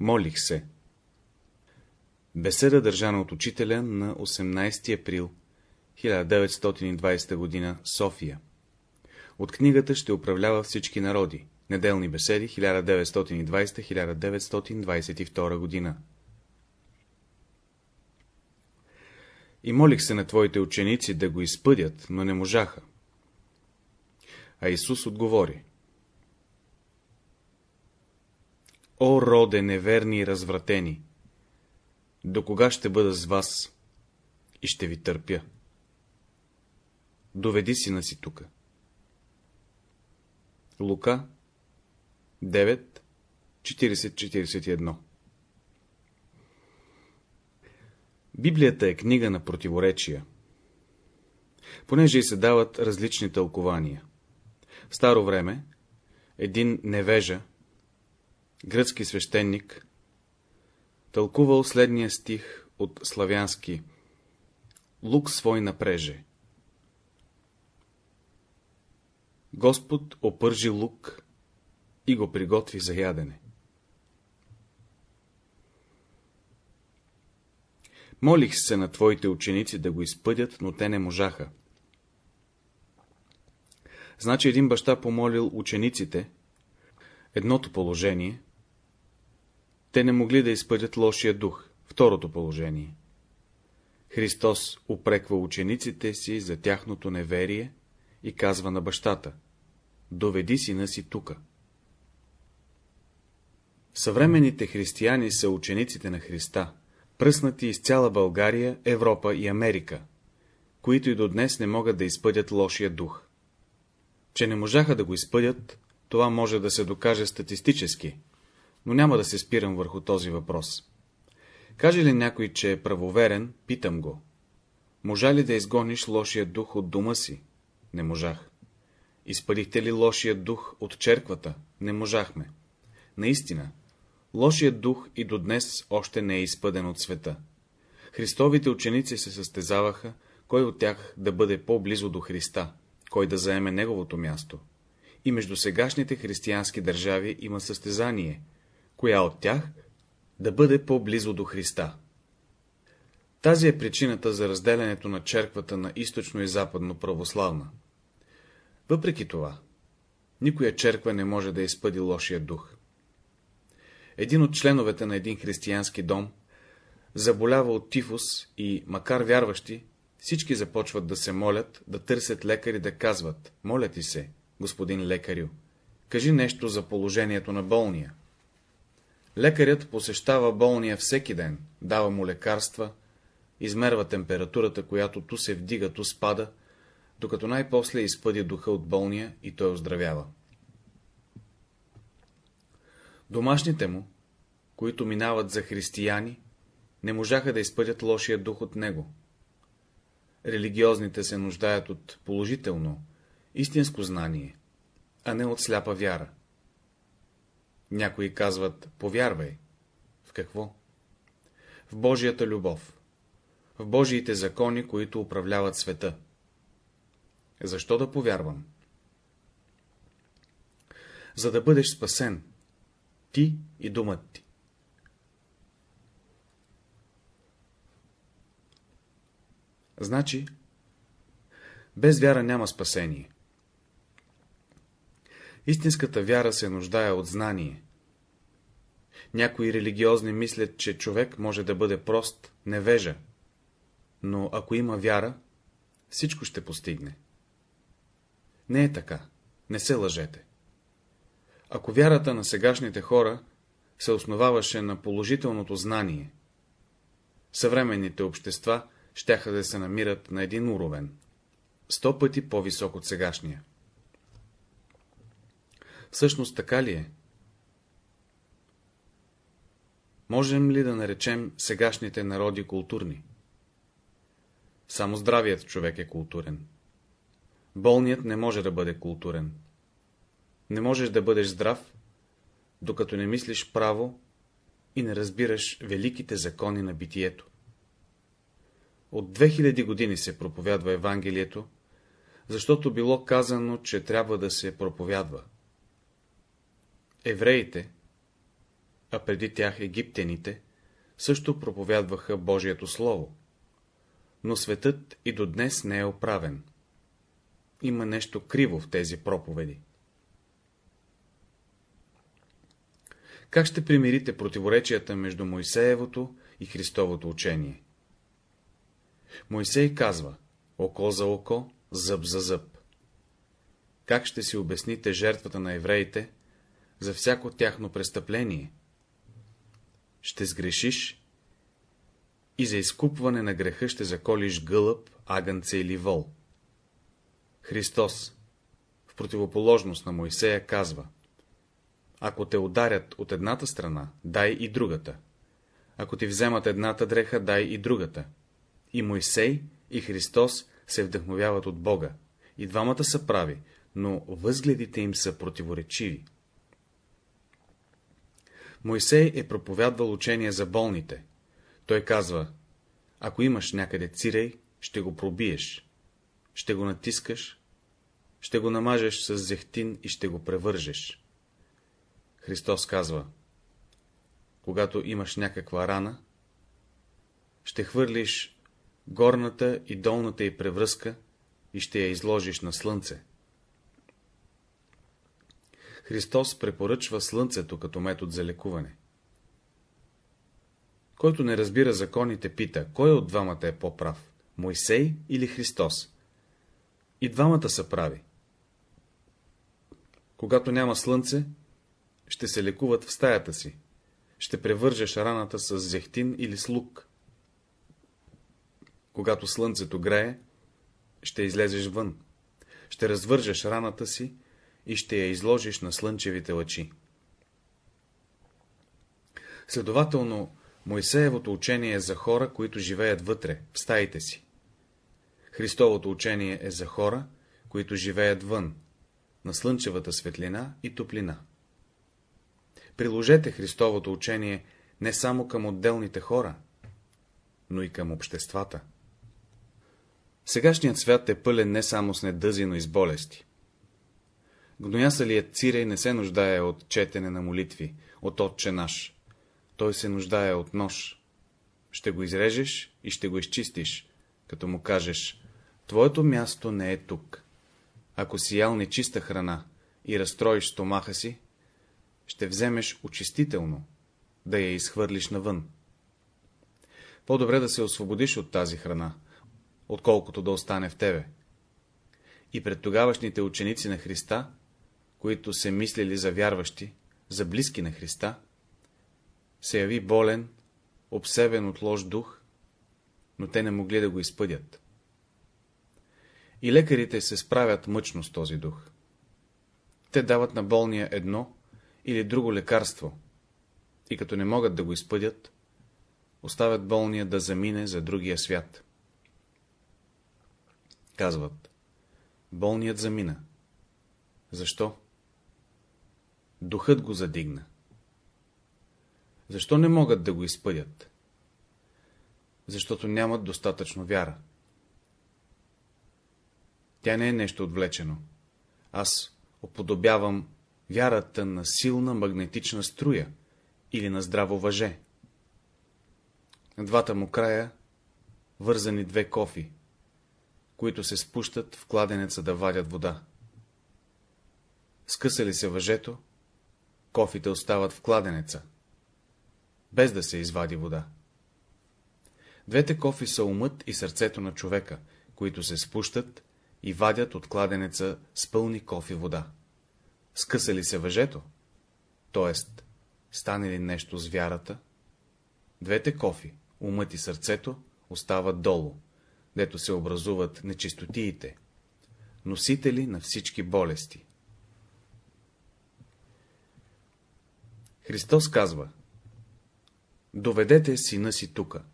Молих се. Беседа държана от учителя на 18 април 1920 г. София. От книгата ще управлява всички народи. Неделни беседи 1920-1922 година. И молих се на твоите ученици да го изпъдят, но не можаха. А Исус отговори. О, роде, неверни и развратени! До кога ще бъда с вас и ще ви търпя? Доведи сина си тука. Лука 9, 40-41 Библията е книга на противоречия, понеже и се дават различни тълкования. В старо време един невежа, гръцки свещеник, тълкувал следния стих от славянски Лук свой напреже. Господ опържи лук и го приготви за ядене. Молих се на твоите ученици да го изпъдят, но те не можаха. Значи един баща помолил учениците, едното положение, те не могли да изпъдят лошия дух, второто положение. Христос упреква учениците си за тяхното неверие и казва на бащата, доведи сина си тука. Съвременните християни са учениците на Христа, пръснати из цяла България, Европа и Америка, които и до днес не могат да изпъдят лошия дух. Че не можаха да го изпъдят, това може да се докаже статистически, но няма да се спирам върху този въпрос. Каже ли някой, че е правоверен, питам го. Можа ли да изгониш лошия дух от дома си? Не можах. Изпъдихте ли лошия дух от черквата? Не можахме. Наистина, лошият дух и до днес още не е изпъден от света. Христовите ученици се състезаваха, кой от тях да бъде по-близо до Христа, кой да заеме неговото място. И между сегашните християнски държави има състезание, коя от тях да бъде по-близо до Христа. Тази е причината за разделянето на черквата на източно и западно православна. Въпреки това, никоя черква не може да изпъди лошия дух. Един от членовете на един християнски дом заболява от тифус и, макар вярващи, всички започват да се молят, да търсят лекари, да казват, моля ти се, господин лекарю, кажи нещо за положението на болния. Лекарят посещава болния всеки ден, дава му лекарства, измерва температурата, която ту се вдига, ту спада, докато най-после изпъди духа от болния и той оздравява. Домашните му, които минават за християни, не можаха да изпъдят лошия дух от него. Религиозните се нуждаят от положително, истинско знание, а не от сляпа вяра. Някои казват, повярвай. В какво? В Божията любов. В Божиите закони, които управляват света. Защо да повярвам? За да бъдеш спасен, ти и думът ти. Значи, без вяра няма спасение. Истинската вяра се нуждае от знание. Някои религиозни мислят, че човек може да бъде прост, невежа, но ако има вяра, всичко ще постигне. Не е така, не се лъжете. Ако вярата на сегашните хора се основаваше на положителното знание, съвременните общества щяха да се намират на един уровен, сто пъти по-висок от сегашния. Всъщност така ли е? Можем ли да наречем сегашните народи културни? Само здравият човек е културен. Болният не може да бъде културен. Не можеш да бъдеш здрав, докато не мислиш право и не разбираш великите закони на битието. От 2000 години се проповядва Евангелието, защото било казано, че трябва да се проповядва. Евреите, а преди тях египтяните, също проповядваха Божието Слово. Но светът и до днес не е оправен. Има нещо криво в тези проповеди. Как ще примирите противоречията между Моисеевото и Христовото учение? Моисей казва, око за око, зъб за зъб. Как ще си обясните жертвата на евреите за всяко тяхно престъпление? Ще сгрешиш и за изкупване на греха ще заколиш гълъб, агънце или вол. Христос, в противоположност на Моисея, казва Ако те ударят от едната страна, дай и другата. Ако ти вземат едната дреха, дай и другата. И Мойсей, и Христос се вдъхновяват от Бога. И двамата са прави, но възгледите им са противоречиви. Мойсей е проповядвал учение за болните. Той казва, ако имаш някъде цирей, ще го пробиеш, ще го натискаш, ще го намажеш с зехтин и ще го превържеш. Христос казва, когато имаш някаква рана, ще хвърлиш горната и долната й превръзка и ще я изложиш на слънце. Христос препоръчва слънцето като метод за лекуване. Който не разбира законите, пита, кой от двамата е по-прав, Мойсей или Христос? И двамата са прави. Когато няма слънце, ще се лекуват в стаята си, ще превържеш раната с зехтин или с лук. Когато слънцето грее, ще излезеш вън, ще развържеш раната си и ще я изложиш на слънчевите лъчи. Следователно, Моисеевото учение е за хора, които живеят вътре, в стаите си. Христовото учение е за хора, които живеят вън, на слънчевата светлина и топлина. Приложете Христовото учение не само към отделните хора, но и към обществата. Сегашният свят е пълен не само с недъзи, но и с болести. Гноясалият цирей не се нуждае от четене на молитви, от отче наш. Той се нуждае от нож. Ще го изрежеш и ще го изчистиш, като му кажеш, твоето място не е тук. Ако си ял нечиста храна и разстроиш стомаха си, ще вземеш очистително, да я изхвърлиш навън. По-добре да се освободиш от тази храна, отколкото да остане в тебе. И пред тогавашните ученици на Христа, които се мислили за вярващи, за близки на Христа, се яви болен, обсебен от лош дух, но те не могли да го изпъдят. И лекарите се справят мъчно с този дух. Те дават на болния едно или друго лекарство, и като не могат да го изпъдят, оставят болния да замине за другия свят. Казват, болният замина. Защо? Духът го задигна. Защо не могат да го изпъдят? Защото нямат достатъчно вяра. Тя не е нещо отвлечено. Аз оподобявам вярата на силна магнетична струя или на здраво въже. На двата му края вързани две кофи, които се спущат в кладенеца да вадят вода. Скъса ли се въжето, кофите остават в кладенеца, без да се извади вода. Двете кофи са умът и сърцето на човека, които се спущат и вадят от кладенеца с пълни кофи вода. Скъса ли се въжето, т.е. стане ли нещо с вярата, двете кофи, умът и сърцето, остават долу, дето се образуват нечистотиите, носители на всички болести. Христос казва, доведете сина си тука.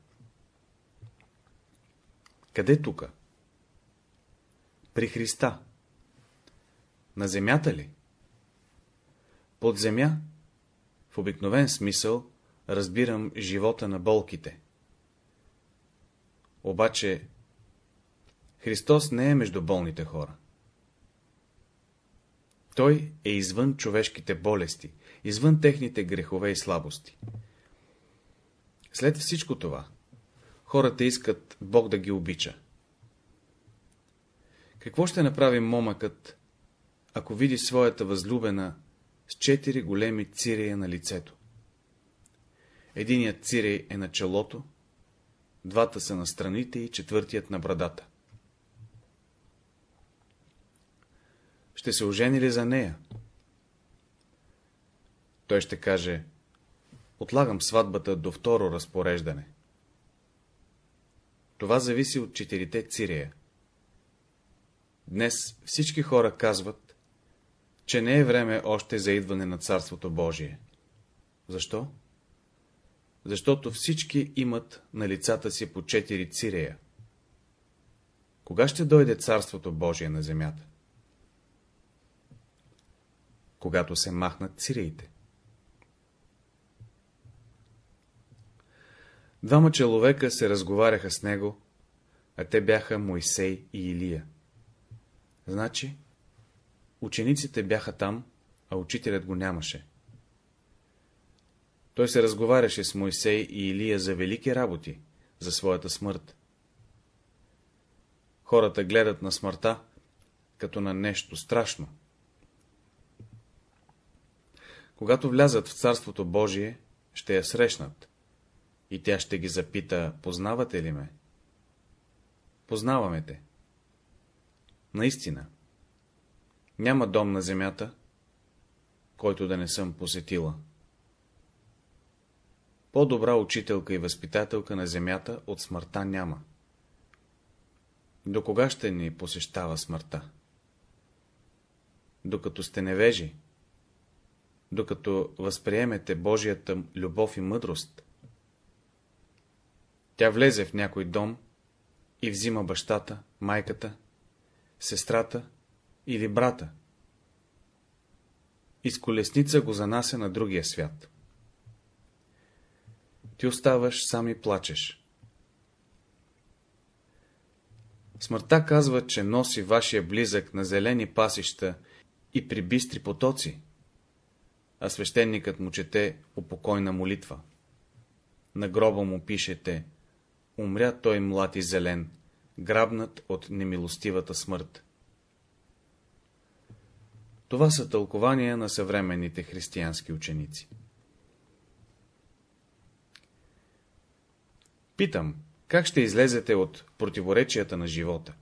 Къде тука? При Христа. На земята ли? Под земя, в обикновен смисъл, разбирам живота на болките. Обаче, Христос не е между болните хора. Той е извън човешките болести извън техните грехове и слабости. След всичко това, хората искат Бог да ги обича. Какво ще направи момъкът, ако види своята възлюбена с четири големи цирия на лицето? Единият цирей е на челото, двата са на страните и четвъртият на брадата. Ще се ожени ли за нея? Той ще каже, отлагам сватбата до второ разпореждане. Това зависи от четирите цирия. Днес всички хора казват, че не е време още за идване на Царството Божие. Защо? Защото всички имат на лицата си по четири цирея. Кога ще дойде Царството Божие на земята? Когато се махнат циреите. Двама човека се разговаряха с него, а те бяха Моисей и Илия. Значи, учениците бяха там, а учителят го нямаше. Той се разговаряше с Моисей и Илия за велики работи, за своята смърт. Хората гледат на смъртта, като на нещо страшно. Когато влязат в Царството Божие, ще я срещнат. И тя ще ги запита, познавате ли ме? Познаваме те. Наистина. Няма дом на земята, който да не съм посетила. По-добра учителка и възпитателка на земята от смъртта няма. До кога ще ни посещава смъртта? Докато сте невежи, докато възприемете Божията любов и мъдрост, тя влезе в някой дом и взима бащата, майката, сестрата или брата. И с колесница го занася на другия свят. Ти оставаш сам и плачеш. Смъртта казва, че носи вашия близък на зелени пасища и при бистри потоци, а свещеникът му чете упокойна молитва. На гроба му пишете умря той млад и зелен, грабнат от немилостивата смърт. Това са тълкования на съвременните християнски ученици. Питам, как ще излезете от противоречията на живота?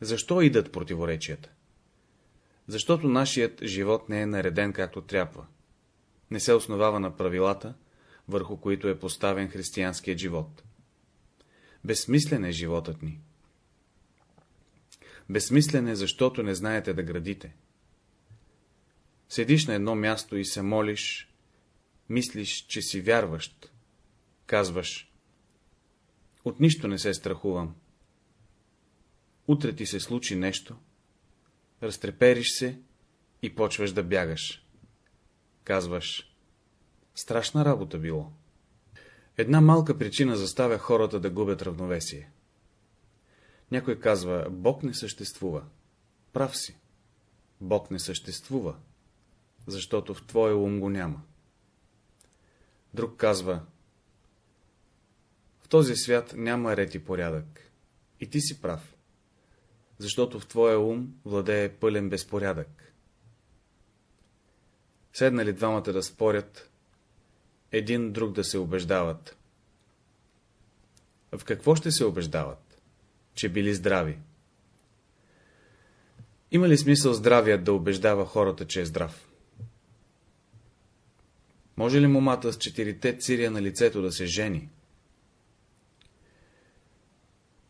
Защо идат противоречията? Защото нашият живот не е нареден както трябва. Не се основава на правилата, върху които е поставен християнският живот. Безсмислен е животът ни. Безсмислен е, защото не знаете да градите. Седиш на едно място и се молиш, мислиш, че си вярващ. Казваш, от нищо не се страхувам. Утре ти се случи нещо, разтрепериш се и почваш да бягаш. Казваш, страшна работа било. Една малка причина заставя хората да губят равновесие. Някой казва, Бог не съществува. Прав си. Бог не съществува, защото в твоя ум го няма. Друг казва, в този свят няма ред и порядък. И ти си прав, защото в твоя ум владее пълен безпорядък. Седнали двамата да спорят, един друг да се убеждават. В какво ще се убеждават? Че били здрави. Има ли смисъл здравият да убеждава хората, че е здрав? Може ли момата с четирите цирия на лицето да се жени?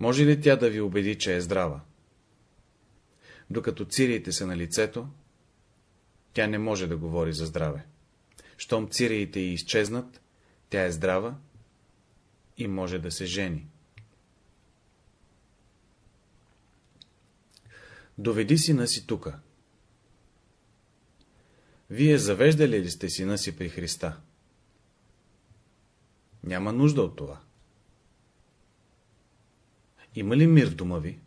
Може ли тя да ви убеди, че е здрава? Докато цириите са на лицето, тя не може да говори за здраве. Щом циреите й изчезнат, тя е здрава и може да се жени. Доведи сина си тука. Вие завеждали ли сте сина си при Христа? Няма нужда от това. Има ли мир в дома ви?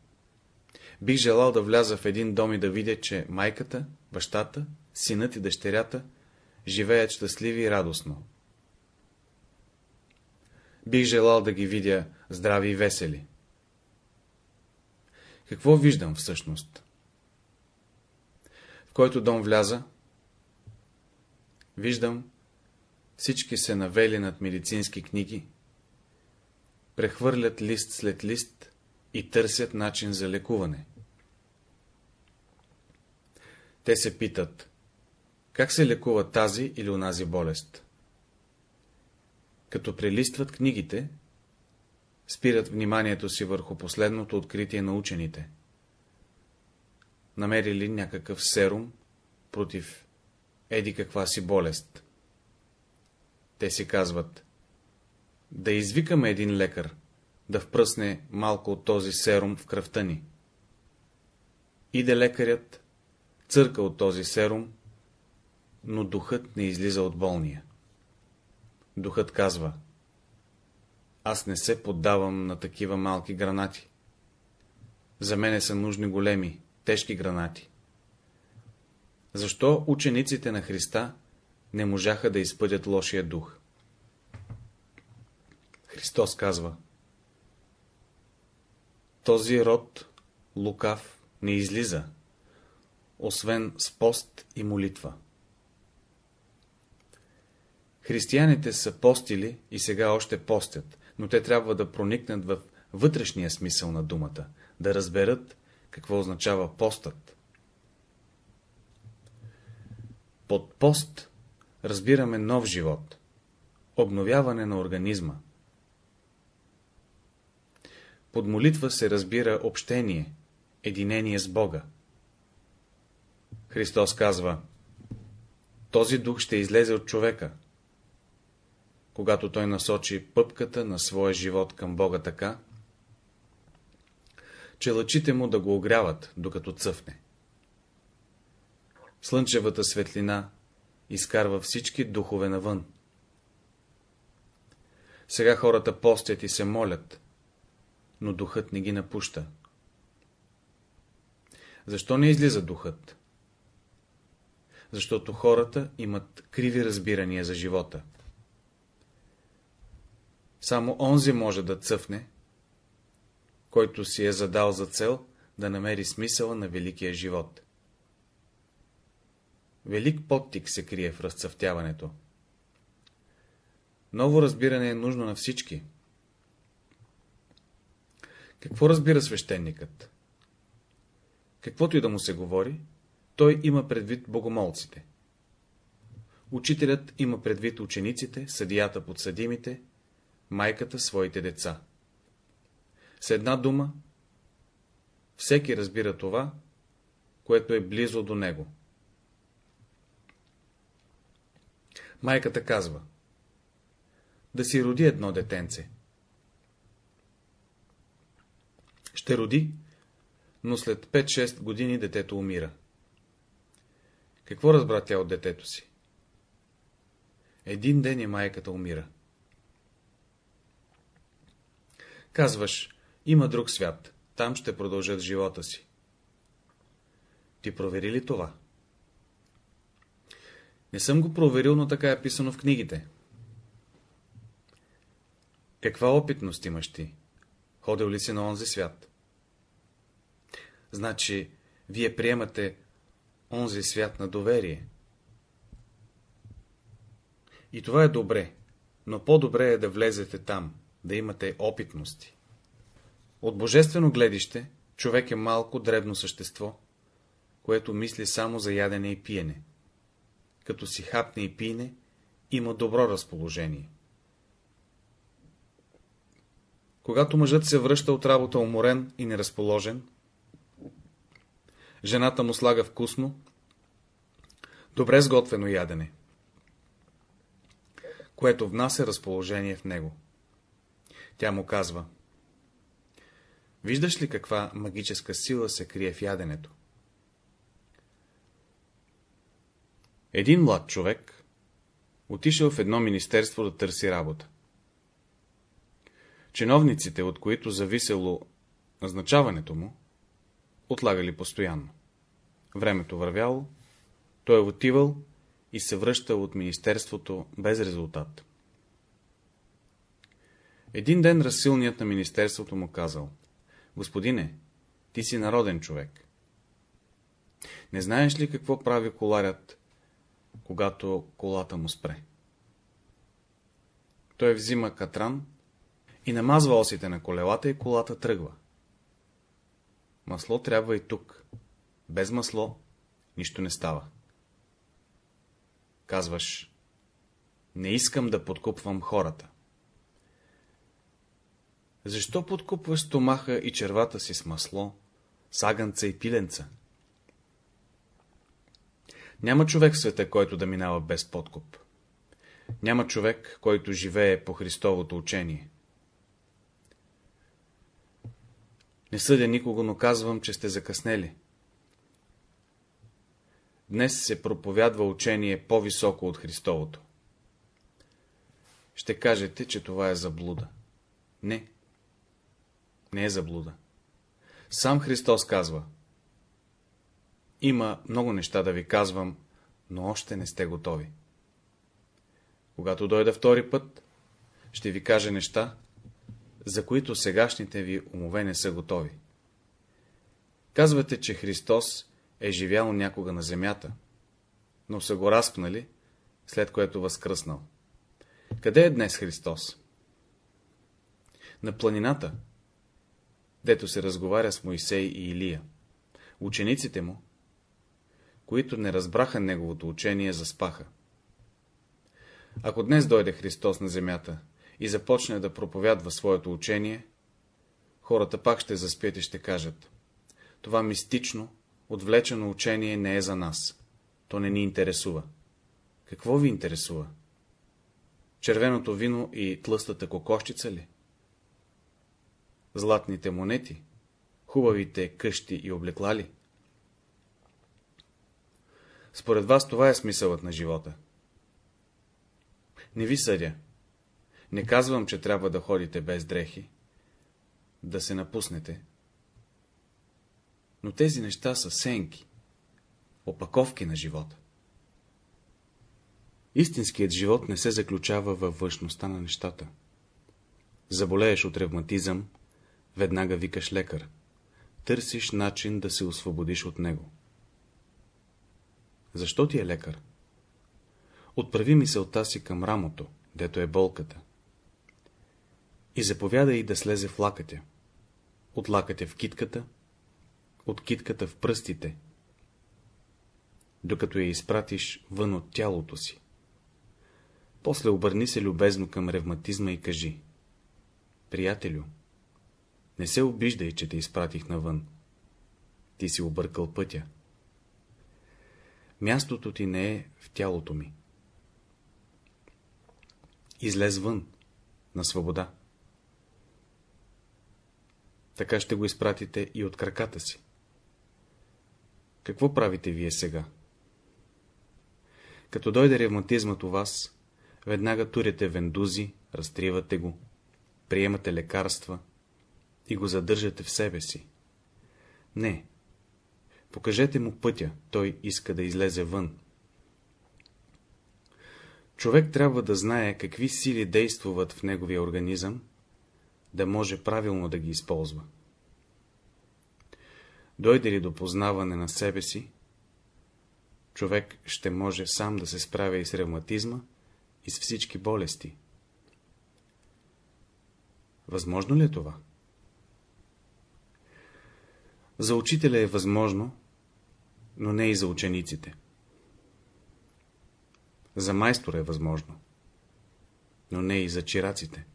Бих желал да вляза в един дом и да видя, че майката, бащата, синът и дъщерята живеят щастливи и радостно. Бих желал да ги видя здрави и весели. Какво виждам всъщност? В който дом вляза, виждам всички се навели над медицински книги, прехвърлят лист след лист и търсят начин за лекуване. Те се питат, как се лекува тази или онази болест. Като прелистват книгите, спират вниманието си върху последното откритие на учените. Намерили някакъв серум против еди каква си болест. Те си казват, да извикаме един лекар, да впръсне малко от този серум в кръвта ни. Иде лекарят, църка от този серум, но духът не излиза от болния. Духът казва, аз не се поддавам на такива малки гранати. За мене са нужни големи, тежки гранати. Защо учениците на Христа не можаха да изпъдят лошия дух? Христос казва Този род лукав не излиза, освен с пост и молитва. Християните са постили и сега още постят, но те трябва да проникнат в вътрешния смисъл на думата, да разберат какво означава постът. Под пост разбираме нов живот, обновяване на организма. Под молитва се разбира общение, единение с Бога. Христос казва, този дух ще излезе от човека, когато той насочи пъпката на своя живот към Бога така, че лъчите му да го огряват, докато цъфне. Слънчевата светлина изкарва всички духове навън. Сега хората постят и се молят, но духът не ги напуща. Защо не излиза духът? Защото хората имат криви разбирания за живота. Само онзи може да цъфне, който си е задал за цел да намери смисъла на великия живот. Велик подтик се крие в разцъфтяването. Ново разбиране е нужно на всички. Какво разбира свещеникът? Каквото и да му се говори, той има предвид богомолците. Учителят има предвид учениците, съдията подсъдимите, майката своите деца. С една дума, всеки разбира това, което е близо до него. Майката казва, да си роди едно детенце. Ще роди, но след 5-6 години детето умира. Какво разбра тя от детето си? Един ден и майката умира. Казваш, има друг свят, там ще продължат живота си. Ти провери ли това? Не съм го проверил, но така е писано в книгите. Каква опитност имаш ти? Ходил ли си на онзи свят? Значи, вие приемате онзи свят на доверие. И това е добре, но по-добре е да влезете там, да имате опитности. От божествено гледище, човек е малко дребно същество, което мисли само за ядене и пиене. Като си хапне и пине, има добро разположение. Когато мъжът се връща от работа уморен и неразположен, жената му слага вкусно, добре сготвено ядене, което внася разположение в него. Тя му казва, виждаш ли каква магическа сила се крие в яденето? Един млад човек отишъл в едно министерство да търси работа. Чиновниците, от които зависело назначаването му, отлагали постоянно. Времето вървяло, той е отивал и се връща от министерството без резултат. Един ден разсилният на министерството му казал, Господине, ти си народен човек. Не знаеш ли какво прави коларят, когато колата му спре? Той взима катран и намазва осите на колелата и колата тръгва. Масло трябва и тук. Без масло нищо не става. Казваш, не искам да подкупвам хората. Защо подкупваш стомаха и червата си с масло, саганца и пиленца? Няма човек в света, който да минава без подкуп. Няма човек, който живее по Христовото учение. Не съдя никого, но казвам, че сте закъснели. Днес се проповядва учение по-високо от Христовото. Ще кажете, че това е заблуда. Не. Не е заблуда. Сам Христос казва. Има много неща да ви казвам, но още не сте готови. Когато дойда втори път, ще ви кажа неща, за които сегашните ви умове не са готови. Казвате, че Христос е живял някога на земята, но са го разпнали, след което възкръснал. Къде е днес Христос? На планината, дето се разговаря с Моисей и Илия. Учениците му, които не разбраха неговото учение, заспаха. Ако днес дойде Христос на земята и започне да проповядва своето учение, хората пак ще заспят и ще кажат, това мистично, отвлечено учение не е за нас. То не ни интересува. Какво ви интересува? Червеното вино и тлъстата кокошчица ли? Златните монети? Хубавите къщи и облекла ли? Според вас това е смисълът на живота. Не ви съдя. Не казвам, че трябва да ходите без дрехи, да се напуснете. Но тези неща са сенки, опаковки на живота. Истинският живот не се заключава във външността на нещата. Заболееш от ревматизъм, веднага викаш лекар. Търсиш начин да се освободиш от него. Защо ти е лекар? Отправи мисълта си към рамото, дето е болката. И заповядай да слезе в лакътя. От лакътя в китката, от китката в пръстите, докато я изпратиш вън от тялото си. После обърни се любезно към ревматизма и кажи. Приятелю, не се обиждай, че те изпратих навън. Ти си объркал пътя. Мястото ти не е в тялото ми. Излез вън, на свобода. Така ще го изпратите и от краката си. Какво правите вие сега? Като дойде ревматизмът у вас, веднага турите вендузи, разтривате го, приемате лекарства и го задържате в себе си. Не. Покажете му пътя, той иска да излезе вън. Човек трябва да знае какви сили действуват в неговия организъм, да може правилно да ги използва. Дойде ли до познаване на себе си, човек ще може сам да се справя и с ревматизма, и с всички болести. Възможно ли е това? За учителя е възможно, но не и за учениците. За майстора е възможно, но не и за чираците.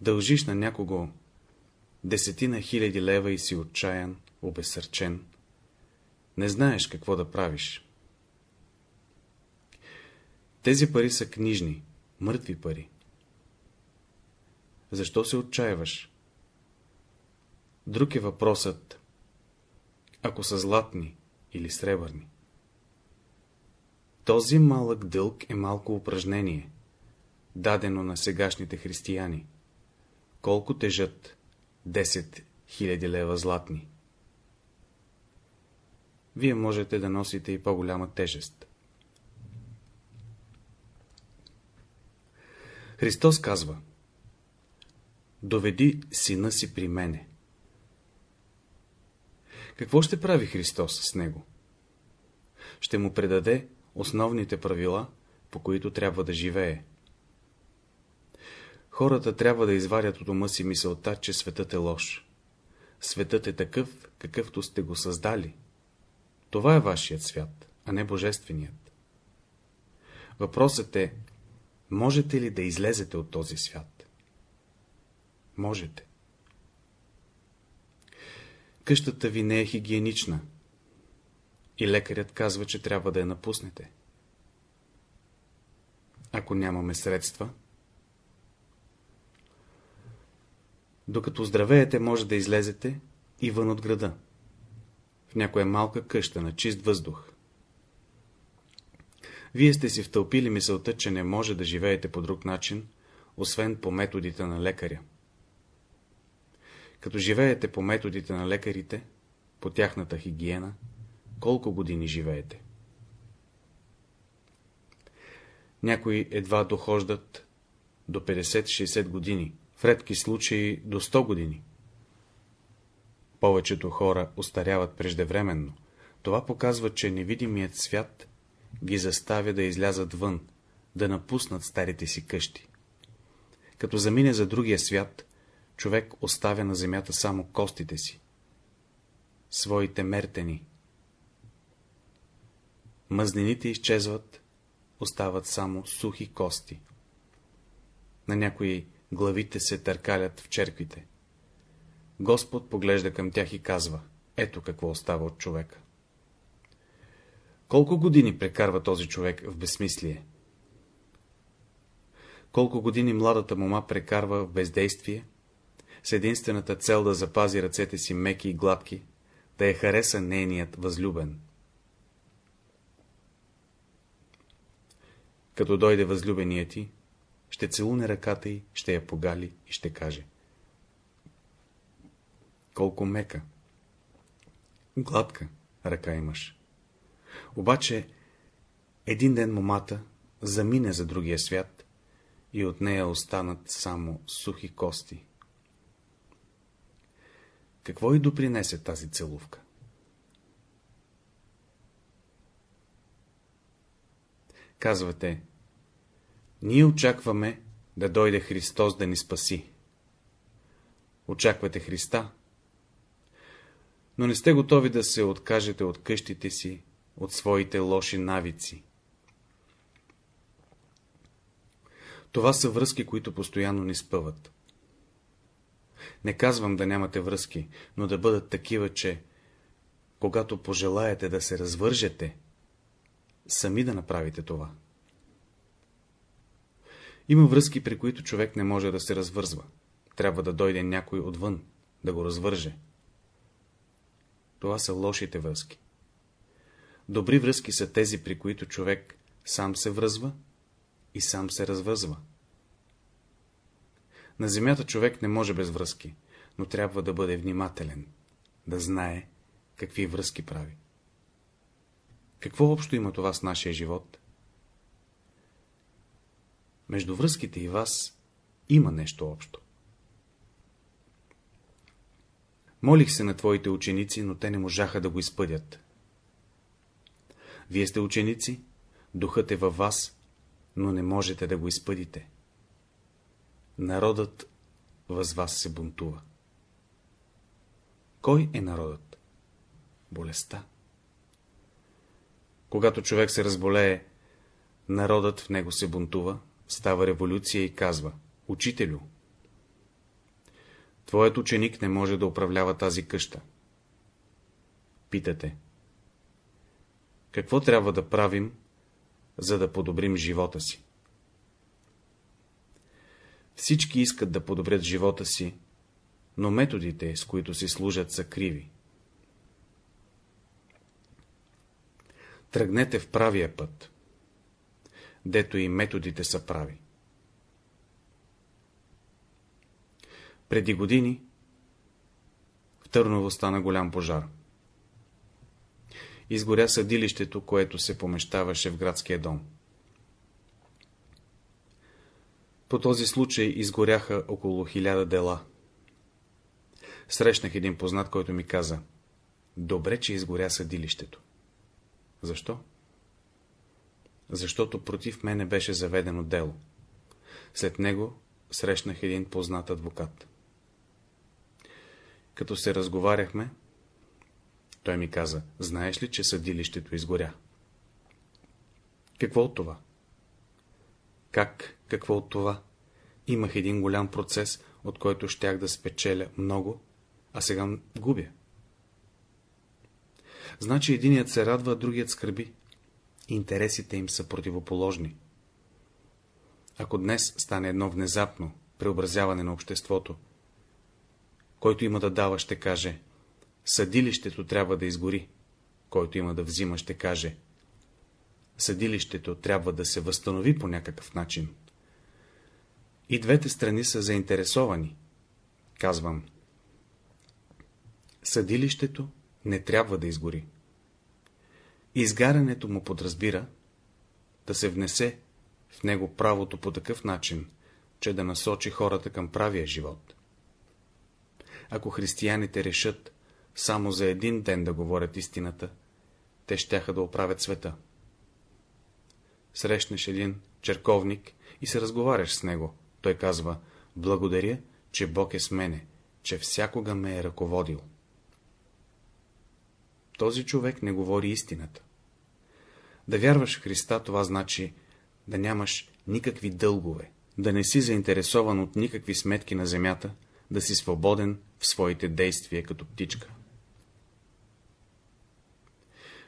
Дължиш на някого десетина хиляди лева и си отчаян, обесърчен. Не знаеш какво да правиш. Тези пари са книжни, мъртви пари. Защо се отчаиваш? Друг е въпросът, ако са златни или сребърни. Този малък дълг е малко упражнение, дадено на сегашните християни. Колко тежат 10 000 лева златни? вие можете да носите и по-голяма тежест. Христос казва Доведи сина си при мене. Какво ще прави Христос с него? Ще му предаде основните правила, по които трябва да живее. Хората трябва да извадят от ума си мисълта, че светът е лош. Светът е такъв, какъвто сте го създали. Това е вашият свят, а не божественият. Въпросът е, можете ли да излезете от този свят? Можете. Къщата ви не е хигиенична и лекарят казва, че трябва да я напуснете. Ако нямаме средства, докато здравеете, може да излезете и вън от града, в някоя малка къща на чист въздух. Вие сте си втълпили мисълта, че не може да живеете по друг начин, освен по методите на лекаря. Като живеете по методите на лекарите, по тяхната хигиена, колко години живеете? Някои едва дохождат до 50-60 години, в редки случаи до 100 години. Повечето хора остаряват преждевременно. Това показва, че невидимият свят ги заставя да излязат вън, да напуснат старите си къщи. Като замине за другия свят, човек оставя на земята само костите си, своите мертени. Мъзнените изчезват, остават само сухи кости. На някои главите се търкалят в черквите. Господ поглежда към тях и казва, ето какво остава от човека. Колко години прекарва този човек в безсмислие? Колко години младата мома прекарва в бездействие, с единствената цел да запази ръцете си меки и гладки, да я хареса нейният възлюбен. Като дойде възлюбеният ти, ще целуне ръката й, ще я погали и ще каже. Колко мека, гладка ръка имаш. Обаче, един ден момата замине за другия свят и от нея останат само сухи кости. Какво и допринесе тази целувка? Казвате, ние очакваме да дойде Христос да ни спаси. Очаквате Христа, но не сте готови да се откажете от къщите си, от своите лоши навици. Това са връзки, които постоянно ни спъват. Не казвам да нямате връзки, но да бъдат такива, че, когато пожелаете да се развържете, сами да направите това. Има връзки, при които човек не може да се развързва. Трябва да дойде някой отвън, да го развърже. Това са лошите връзки. Добри връзки са тези, при които човек сам се връзва и сам се развързва. На земята човек не може без връзки, но трябва да бъде внимателен, да знае какви връзки прави. Какво общо има това с нашия живот? Между връзките и вас има нещо общо. Молих се на твоите ученици, но те не можаха да го изпъдят. Вие сте ученици, духът е във вас, но не можете да го изпъдите. Народът въз вас се бунтува. Кой е народът? Болестта. Когато човек се разболее, народът в него се бунтува, става революция и казва Учителю, твоят ученик не може да управлява тази къща. Питате Какво трябва да правим, за да подобрим живота си? Всички искат да подобрят живота си, но методите, с които си служат, са криви. Тръгнете в правия път, дето и методите са прави. Преди години в Търново стана голям пожар. изгоря съдилището, което се помещаваше в градския дом. По този случай изгоряха около хиляда дела. Срещнах един познат, който ми каза, добре, че изгоря съдилището. Защо? Защото против мене беше заведено дело. След него срещнах един познат адвокат. Като се разговаряхме, той ми каза, знаеш ли, че съдилището изгоря? Какво от това? Как? Какво от това? Имах един голям процес, от който щях да спечеля много, а сега губя. Значи единият се радва, другият скърби. Интересите им са противоположни. Ако днес стане едно внезапно преобразяване на обществото, който има да дава, ще каже, съдилището трябва да изгори, който има да взима, ще каже, съдилището трябва да се възстанови по някакъв начин. И двете страни са заинтересовани. Казвам, съдилището не трябва да изгори. Изгарянето му подразбира да се внесе в него правото по такъв начин, че да насочи хората към правия живот. Ако християните решат само за един ден да говорят истината, те щяха да оправят света. Срещнеш един черковник и се разговаряш с него. Той казва, благодаря, че Бог е с мене, че всякога ме е ръководил. Този човек не говори истината. Да вярваш в Христа, това значи да нямаш никакви дългове, да не си заинтересован от никакви сметки на земята, да си свободен в своите действия като птичка.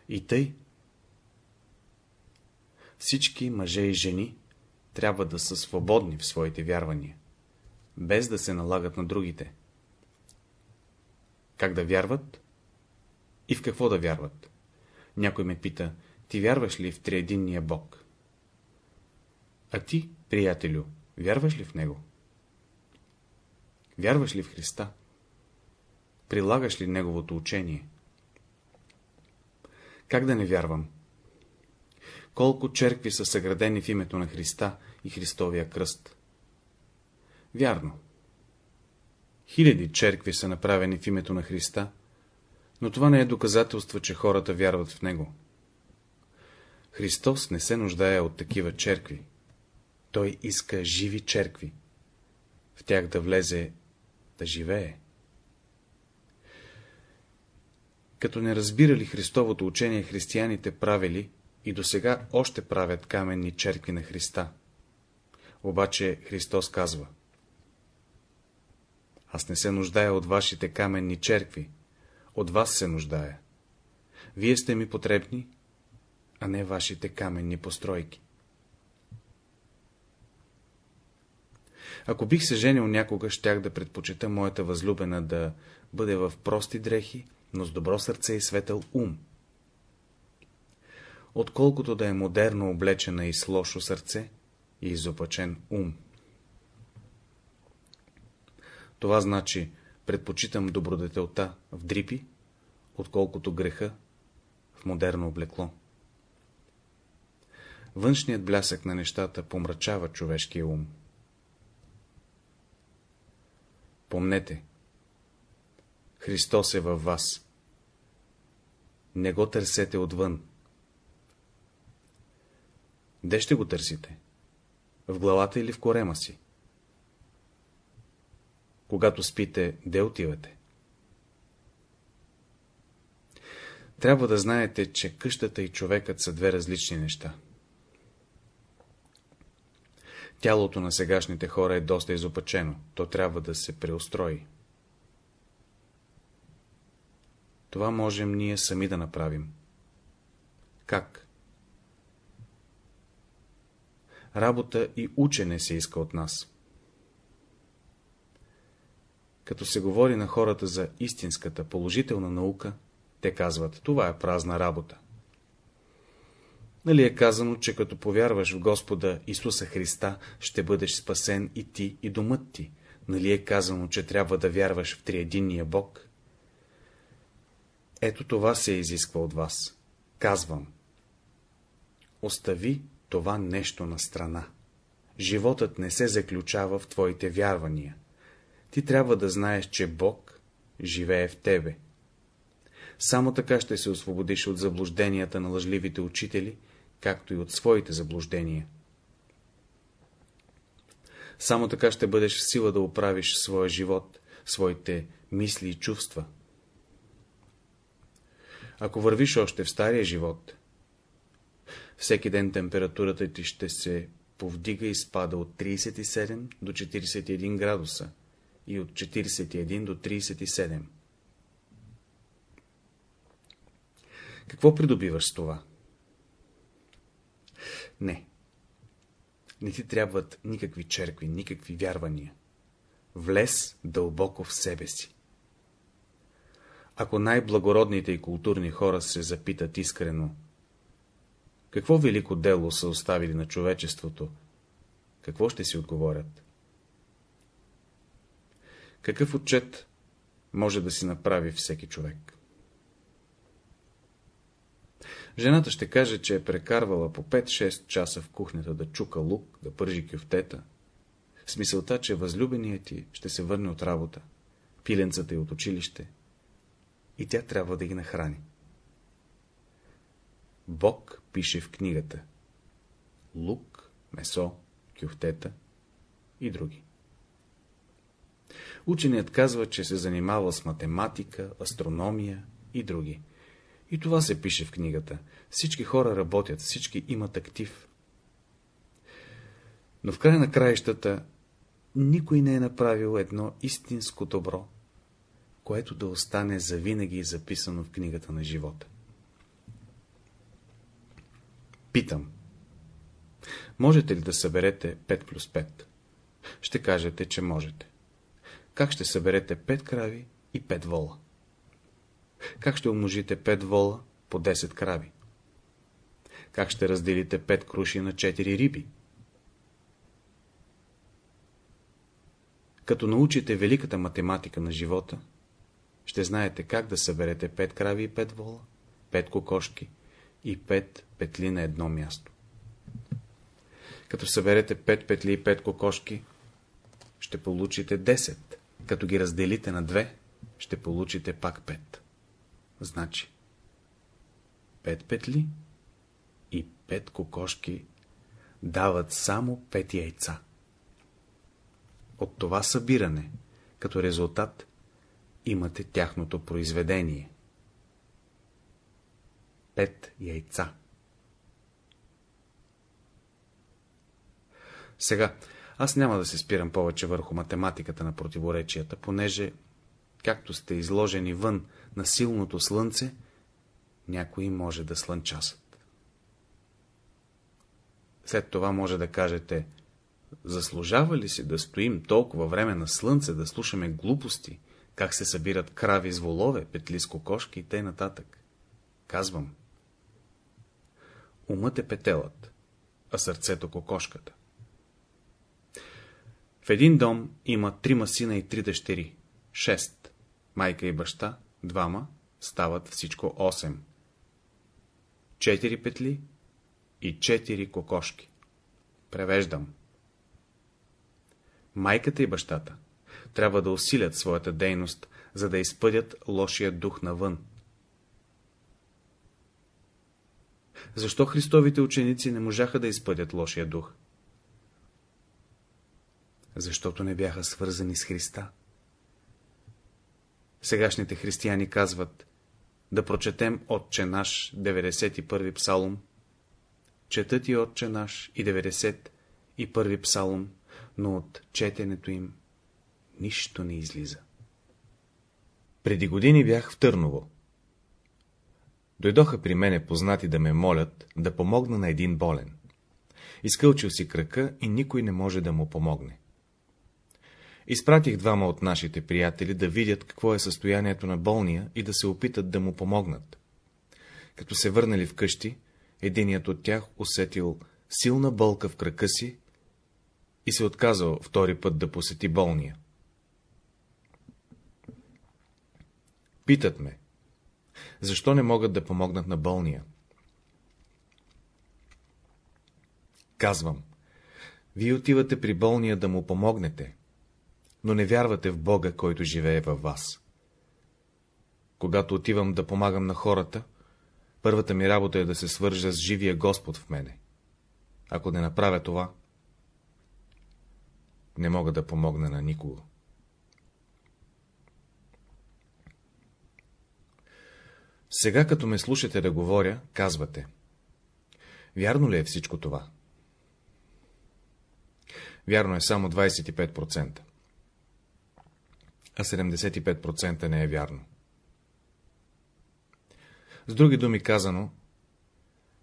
И тъй, всички мъже и жени трябва да са свободни в своите вярвания, без да се налагат на другите. Как да вярват? И в какво да вярват? Някой ме пита, ти вярваш ли в триединния Бог? А ти, приятелю, вярваш ли в Него? Вярваш ли в Христа? Прилагаш ли Неговото учение? Как да не вярвам? Колко черкви са съградени в името на Христа и Христовия кръст? Вярно. Хиляди черкви са направени в името на Христа, но това не е доказателство, че хората вярват в Него. Христос не се нуждае от такива черкви. Той иска живи черкви. В тях да влезе, да живее. Като не разбирали Христовото учение, християните правили и до сега още правят каменни черкви на Христа. Обаче Христос казва Аз не се нуждая от вашите каменни черкви, от вас се нуждая. Вие сте ми потребни, а не вашите каменни постройки. Ако бих се женил някога, щях да предпочета моята възлюбена да бъде в прости дрехи, но с добро сърце и светъл ум. Отколкото да е модерно облечена и с лошо сърце и изопачен ум. Това значи, предпочитам добродетелта в дрипи, отколкото греха в модерно облекло. Външният блясък на нещата помрачава човешкия ум. Помнете, Христос е във вас. Не го търсете отвън. Де ще го търсите? В главата или в корема си? Когато спите, де отивате? Трябва да знаете, че къщата и човекът са две различни неща. Тялото на сегашните хора е доста изопачено, то трябва да се преустрои. Това можем ние сами да направим. Как? Работа и учене се иска от нас. Като се говори на хората за истинската положителна наука, те казват, това е празна работа. Нали е казано, че като повярваш в Господа Исуса Христа, ще бъдеш спасен и ти, и домът ти? Нали е казано, че трябва да вярваш в триединния Бог? Ето това се изисква от вас. Казвам. Остави това нещо на страна. Животът не се заключава в твоите вярвания. Ти трябва да знаеш, че Бог живее в тебе. Само така ще се освободиш от заблужденията на лъжливите учители, както и от своите заблуждения. Само така ще бъдеш в сила да оправиш своя живот, своите мисли и чувства. Ако вървиш още в стария живот, всеки ден температурата ти ще се повдига и спада от 37 до 41 градуса и от 41 до 37. Какво придобиваш с това? Не. Не ти трябват никакви черкви, никакви вярвания. Влез дълбоко в себе си. Ако най-благородните и културни хора се запитат искрено, какво велико дело са оставили на човечеството, какво ще си отговорят? Какъв отчет може да си направи всеки човек? Жената ще каже, че е прекарвала по 5-6 часа в кухнята да чука лук, да пържи кюфтета, с мисълта, че възлюбеният ти ще се върне от работа, пиленцата и от училище, и тя трябва да ги нахрани. Бог пише в книгата лук, месо, кюфтета и други. Ученият казва, че се занимава с математика, астрономия и други. И това се пише в книгата. Всички хора работят, всички имат актив. Но в край на краищата никой не е направил едно истинско добро, което да остане завинаги записано в книгата на живота. Питам. Можете ли да съберете 5 плюс 5? Ще кажете, че можете. Как ще съберете 5 крави и 5 вола? Как ще умножите 5 вола по 10 крави? Как ще разделите 5 круши на 4 риби? Като научите великата математика на живота, ще знаете как да съберете 5 крави и 5 вола, 5 кокошки и 5 петли на едно място. Като съберете 5 петли и 5 кокошки, ще получите 10. Като ги разделите на 2, ще получите пак 5. Значи, 5 петли и 5 кокошки дават само 5 яйца. От това събиране, като резултат, имате тяхното произведение. 5 яйца. Сега, аз няма да се спирам повече върху математиката на противоречията, понеже, както сте изложени вън на силното слънце, някои може да слънчасат. След това може да кажете, заслужава ли си да стоим толкова време на слънце, да слушаме глупости, как се събират крави с волове, петли с кокошки и т.н. Казвам. Умът е петелът, а сърцето кокошката. В един дом има трима сина и три дъщери. Шест. Майка и баща, двама, стават всичко 8. Четири петли и четири кокошки. Превеждам. Майката и бащата трябва да усилят своята дейност, за да изпъдят лошия дух навън. Защо Христовите ученици не можаха да изпъдят лошия дух? Защото не бяха свързани с Христа. Сегашните християни казват да прочетем Отче наш, 91 псалом, четат и Отче наш и 91 псалом, но от четенето им нищо не излиза. Преди години бях в Търново. Дойдоха при мене познати да ме молят да помогна на един болен. Изкълчил си крака и никой не може да му помогне. Изпратих двама от нашите приятели да видят какво е състоянието на болния и да се опитат да му помогнат. Като се върнали вкъщи, единият от тях усетил силна болка в крака си и се отказал втори път да посети болния. Питат ме, защо не могат да помогнат на болния? Казвам, вие отивате при болния да му помогнете, но не вярвате в Бога, който живее във вас. Когато отивам да помагам на хората, първата ми работа е да се свържа с живия Господ в мене. Ако не направя това, не мога да помогна на никого. Сега, като ме слушате да говоря, казвате. Вярно ли е всичко това? Вярно е само 25%. А 75% не е вярно. С други думи казано,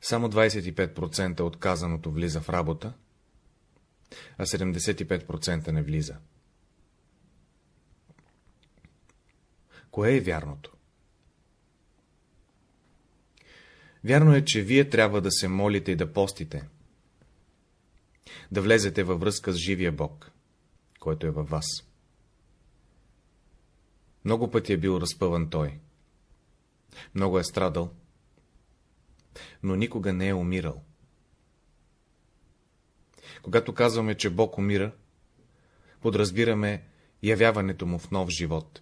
само 25% от казаното влиза в работа, а 75% не влиза. Кое е вярното? Вярно е, че вие трябва да се молите и да постите, да влезете във връзка с живия Бог, който е във вас. Много пъти е бил разпъван той. Много е страдал, но никога не е умирал. Когато казваме, че Бог умира, подразбираме явяването му в нов живот.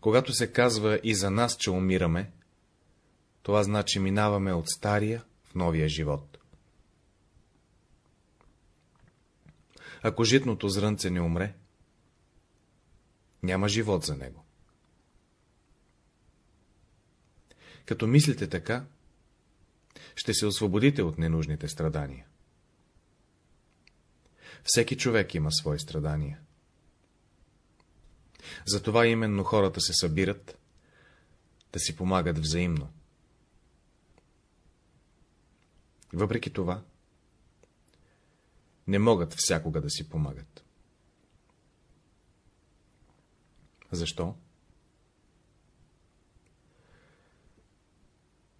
Когато се казва и за нас, че умираме, това значи минаваме от стария в новия живот. Ако житното зрънце не умре, няма живот за него. Като мислите така, ще се освободите от ненужните страдания. Всеки човек има свои страдания. Затова именно хората се събират да си помагат взаимно. Въпреки това, не могат всякога да си помагат. Защо?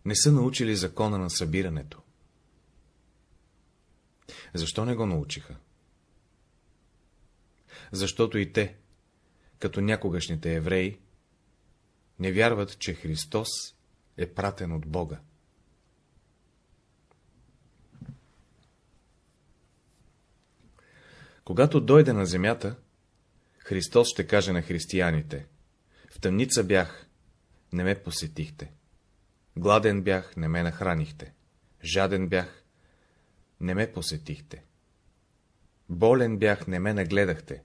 Не са научили закона на събирането. Защо не го научиха? Защото и те, като някогашните евреи, не вярват, че Христос е пратен от Бога. Когато дойде на земята, Христос ще каже на християните, в тъмница бях, не ме посетихте. Гладен бях, не ме нахранихте. Жаден бях, не ме посетихте. Болен бях, не ме нагледахте.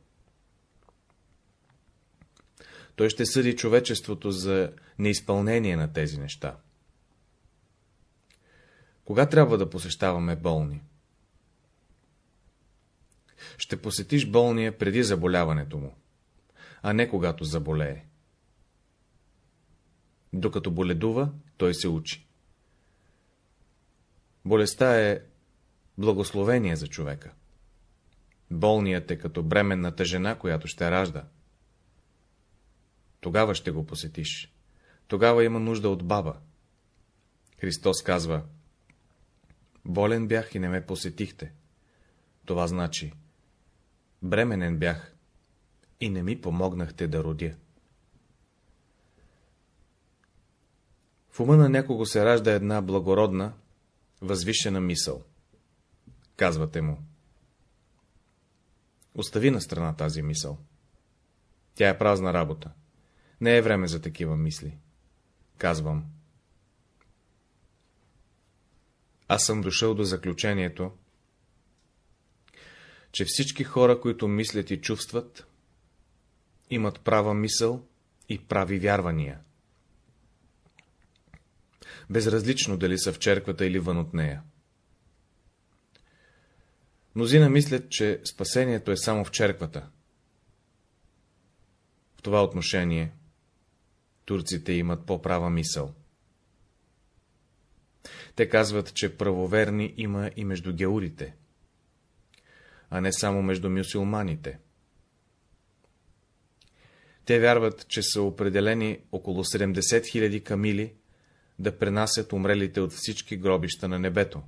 Той ще съди човечеството за неизпълнение на тези неща. Кога трябва да посещаваме болни? Ще посетиш болния преди заболяването му, а не когато заболее. Докато боледува, той се учи. Болестта е благословение за човека. Болният е като бременната жена, която ще ражда. Тогава ще го посетиш. Тогава има нужда от баба. Христос казва, болен бях и не ме посетихте. Това значи, бременен бях и не ми помогнахте да родя. В ума на някого се ражда една благородна, възвишена мисъл. Казвате му. Остави на страна тази мисъл. Тя е празна работа. Не е време за такива мисли. Казвам. Аз съм дошъл до заключението, че всички хора, които мислят и чувстват, имат права мисъл и прави вярвания безразлично дали са в черквата или вън от нея. Мнозина мислят, че спасението е само в черквата. В това отношение турците имат по-права мисъл. Те казват, че правоверни има и между геурите, а не само между мюсюлманите. Те вярват, че са определени около 70 000 камили да пренасят умрелите от всички гробища на небето.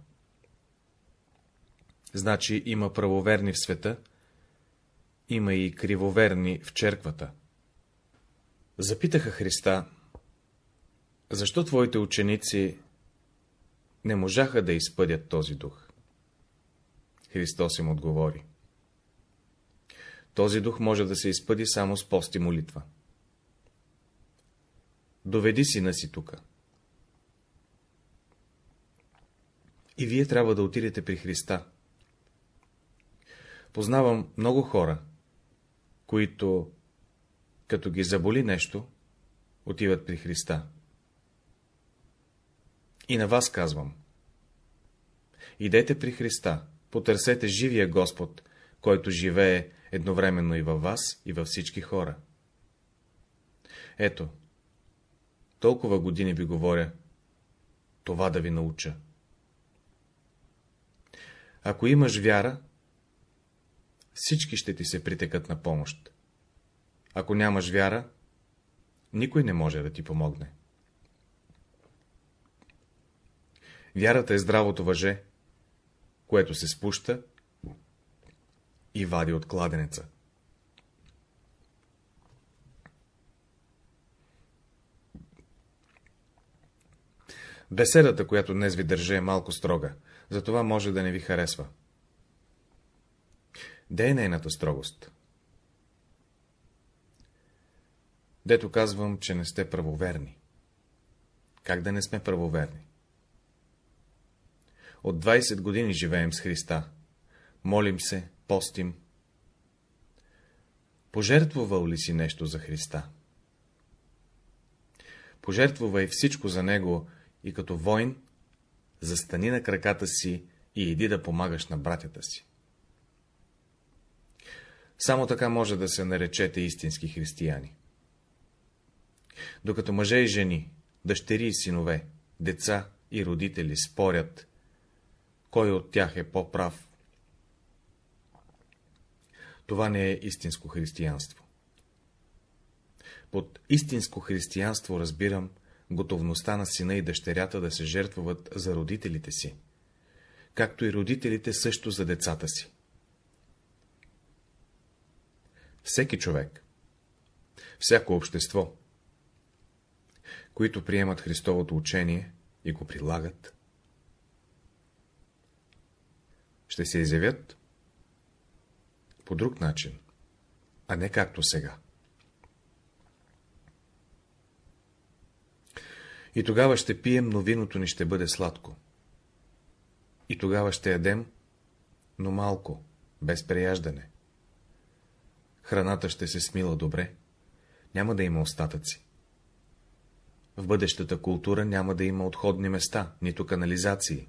Значи има правоверни в света, има и кривоверни в черквата. Запитаха Христа, защо твоите ученици не можаха да изпъдят този дух. Христос им отговори. Този дух може да се изпъди само с пост и молитва. Доведи сина си тука. И вие трябва да отидете при Христа. Познавам много хора, които, като ги заболи нещо, отиват при Христа. И на вас казвам. Идете при Христа, потърсете живия Господ, който живее едновременно и във вас, и във всички хора. Ето, толкова години ви говоря, това да ви науча. Ако имаш вяра, всички ще ти се притекат на помощ. Ако нямаш вяра, никой не може да ти помогне. Вярата е здравото въже, което се спуща и вади от кладенеца. Беседата, която днес ви държа, е малко строга, затова може да не ви харесва. Де е нейната строгост? Дето казвам, че не сте правоверни. Как да не сме правоверни? От 20 години живеем с Христа. Молим се, постим. Пожертвувал ли си нещо за Христа? Пожертвувай всичко за Него и като войн, застани на краката си и иди да помагаш на братята си. Само така може да се наречете истински християни. Докато мъже и жени, дъщери и синове, деца и родители спорят, кой от тях е по-прав, това не е истинско християнство. Под истинско християнство разбирам готовността на сина и дъщерята да се жертвуват за родителите си, както и родителите също за децата си. Всеки човек, всяко общество, които приемат Христовото учение и го прилагат, ще се изявят по друг начин, а не както сега. И тогава ще пием, но виното ни ще бъде сладко. И тогава ще ядем, но малко, без преяждане. Храната ще се смила добре, няма да има остатъци. В бъдещата култура няма да има отходни места, нито канализации.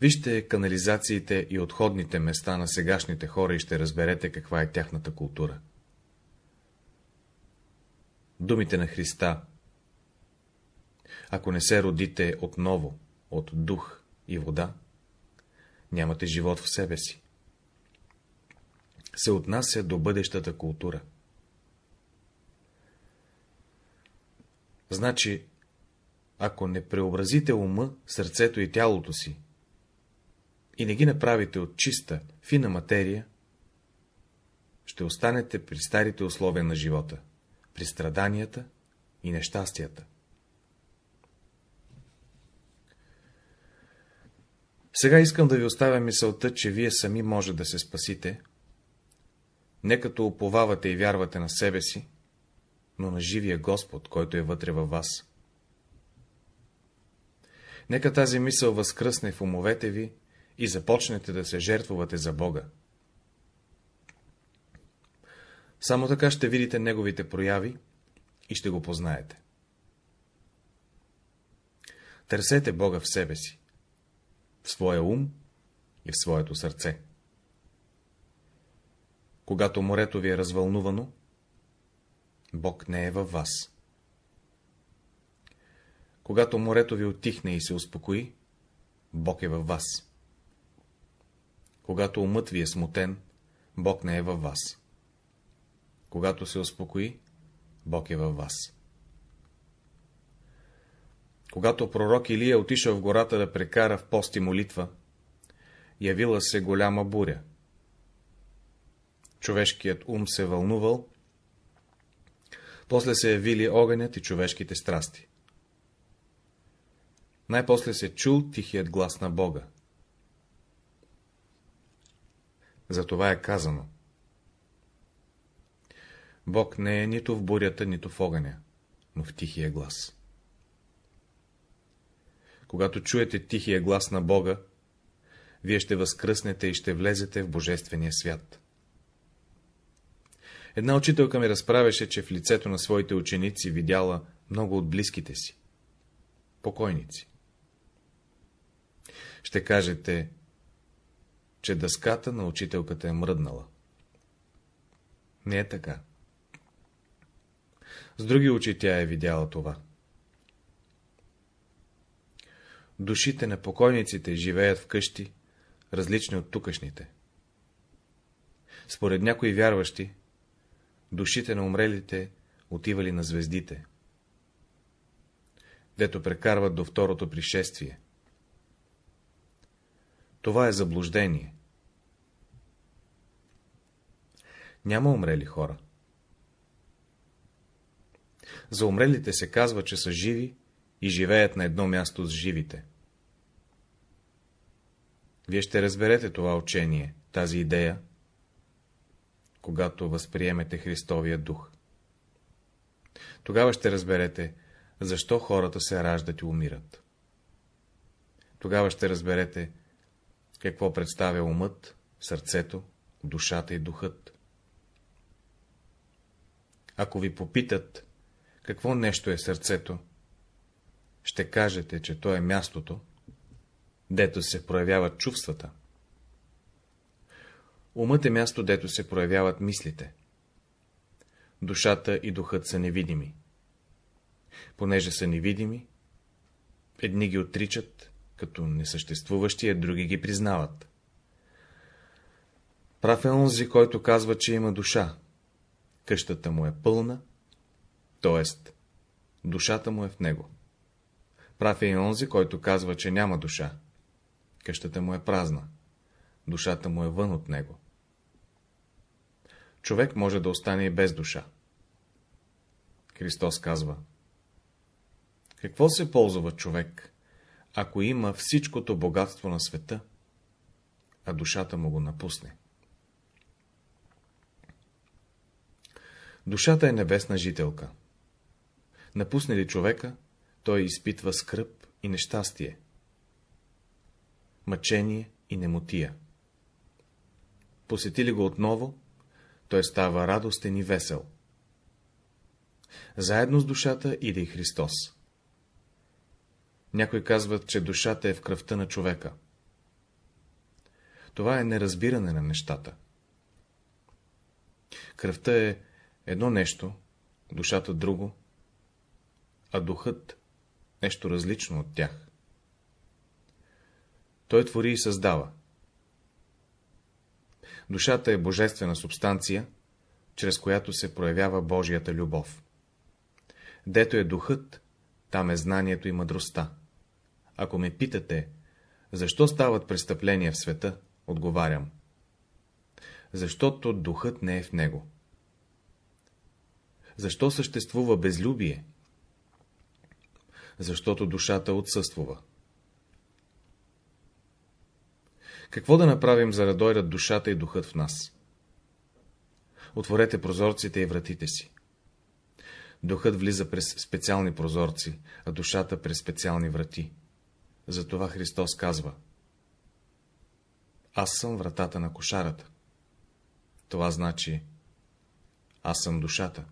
Вижте канализациите и отходните места на сегашните хора и ще разберете каква е тяхната култура. Думите на Христа Ако не се родите отново от дух и вода, нямате живот в себе си. Се отнася до бъдещата култура. Значи, ако не преобразите ума, сърцето и тялото си, и не ги направите от чиста, фина материя, ще останете при старите условия на живота, при страданията и нещастията. Сега искам да ви оставя мисълта, че вие сами може да се спасите, не като уповавате и вярвате на себе си, но на живия Господ, който е вътре във вас. Нека тази мисъл възкръсне в умовете ви и започнете да се жертвувате за Бога. Само така ще видите Неговите прояви и ще го познаете. Търсете Бога в себе си, в своя ум и в своето сърце. Когато морето ви е развълнувано, Бог не е във вас. Когато морето ви отихне и се успокои, Бог е във вас. Когато умът ви е смутен, Бог не е във вас. Когато се успокои, Бог е във вас. Когато пророк Илия отишъл в гората да прекара в пост и молитва, явила се голяма буря. Човешкият ум се вълнувал, после се явили огънят и човешките страсти. най-после се чул тихият глас на Бога. Затова е казано. Бог не е нито в бурята, нито в огъня, но в тихия глас. Когато чуете тихия глас на Бога, вие ще възкръснете и ще влезете в Божествения свят. Една учителка ми разправяше, че в лицето на своите ученици видяла много от близките си. Покойници. Ще кажете, че дъската на учителката е мръднала. Не е така. С други очи тя е видяла това. Душите на покойниците живеят в къщи, различни от тукашните. Според някои вярващи, душите на умрелите отивали на звездите, дето прекарват до второто пришествие. Това е заблуждение. Няма умрели хора. За умрелите се казва, че са живи и живеят на едно място с живите. Вие ще разберете това учение, тази идея, когато възприемете Христовия дух. Тогава ще разберете, защо хората се раждат и умират. Тогава ще разберете, какво представя умът, сърцето, душата и духът. Ако ви попитат, какво нещо е сърцето, ще кажете, че то е мястото, дето се проявяват чувствата. Умът е място, дето се проявяват мислите. Душата и духът са невидими. Понеже са невидими, едни ги отричат, като несъществуващи, а други ги признават. Прав е онзи, който казва, че има душа. Къщата му е пълна, т.е. душата му е в него. Прав е и онзи, който казва, че няма душа. Къщата му е празна. Душата му е вън от него. Човек може да остане и без душа. Христос казва Какво се ползва човек, ако има всичкото богатство на света, а душата му го напусне? Душата е небесна жителка. Напусне ли човека, той изпитва скръп и нещастие, мъчение и немотия. Посети ли го отново, той става радостен и весел. Заедно с душата иде и Христос. Някои казват, че душата е в кръвта на човека. Това е неразбиране на нещата. Кръвта е едно нещо, душата друго, а духът нещо различно от тях. Той твори и създава. Душата е божествена субстанция, чрез която се проявява Божията любов. Дето е духът, там е знанието и мъдростта. Ако ме питате, защо стават престъпления в света, отговарям. Защото духът не е в него. Защо съществува безлюбие? Защото душата отсъствува. Какво да направим, за да дойдат душата и духът в нас? Отворете прозорците и вратите си. Духът влиза през специални прозорци, а душата през специални врати. Затова Христос казва Аз съм вратата на кошарата. Това значи Аз съм душата.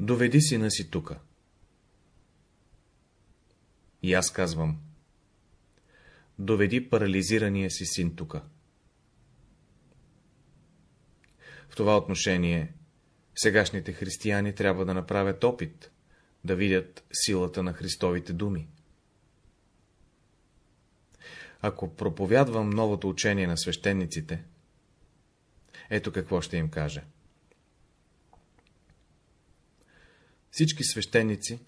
Доведи сина си тука. И аз казвам, доведи парализирания си син тука. В това отношение сегашните християни трябва да направят опит, да видят силата на Христовите думи. Ако проповядвам новото учение на свещениците, ето какво ще им кажа. Всички свещеници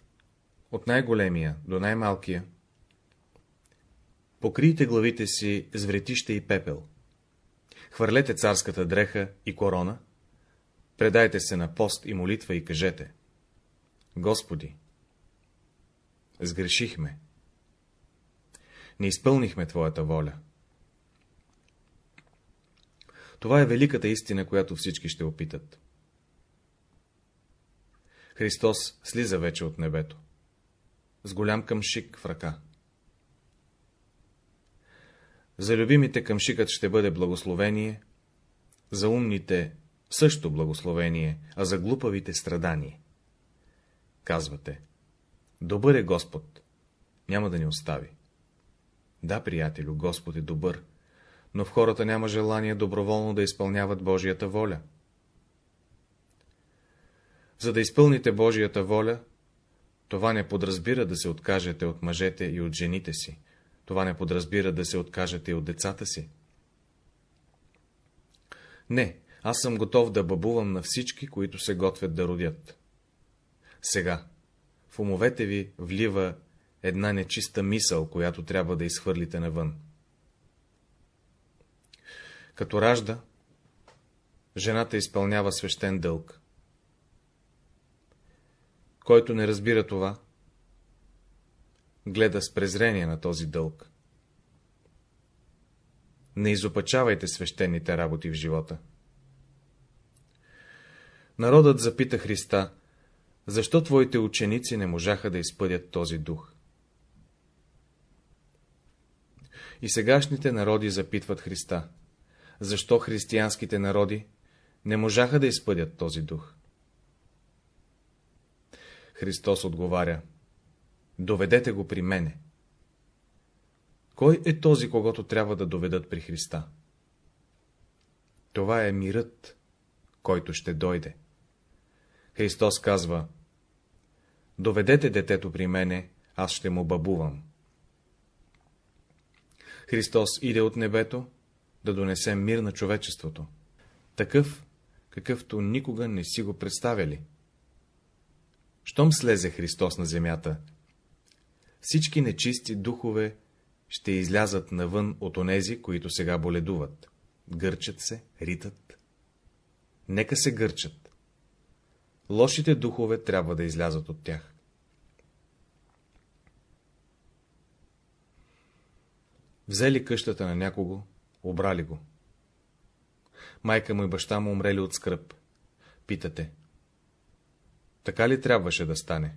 от най-големия до най-малкия, покрийте главите си с вретища и пепел, хвърлете царската дреха и корона, Предайте се на пост и молитва и кажете Господи, сгрешихме. Не изпълнихме Твоята воля. Това е великата истина, която всички ще опитат. Христос слиза вече от небето, с голям къмшик в ръка. За любимите къмшикът ще бъде благословение, за умните също благословение, а за глупавите страдание. Казвате, добър е Господ, няма да ни остави. Да, приятелю, Господ е добър, но в хората няма желание доброволно да изпълняват Божията воля. За да изпълните Божията воля, това не подразбира да се откажете от мъжете и от жените си, това не подразбира да се откажете и от децата си. Не, аз съм готов да бъбувам на всички, които се готвят да родят. Сега, в умовете ви влива една нечиста мисъл, която трябва да изхвърлите навън. Като ражда, жената изпълнява свещен дълг. Който не разбира това, гледа с презрение на този дълг. Не изопачавайте свещените работи в живота. Народът запита Христа, защо твоите ученици не можаха да изпъдят този дух? И сегашните народи запитват Христа, защо християнските народи не можаха да изпъдят този дух? Христос отговаря, доведете го при мене. Кой е този, когато трябва да доведат при Христа? Това е мирът, който ще дойде. Христос казва, доведете детето при мене, аз ще му бабувам. Христос иде от небето да донесе мир на човечеството, такъв, какъвто никога не си го представяли. Щом слезе Христос на земята, всички нечисти духове ще излязат навън от онези, които сега боледуват. Гърчат се, ритат. Нека се гърчат. Лошите духове трябва да излязат от тях. Взели къщата на някого, обрали го. Майка му и баща му умрели от скръп. Питате. Така ли трябваше да стане?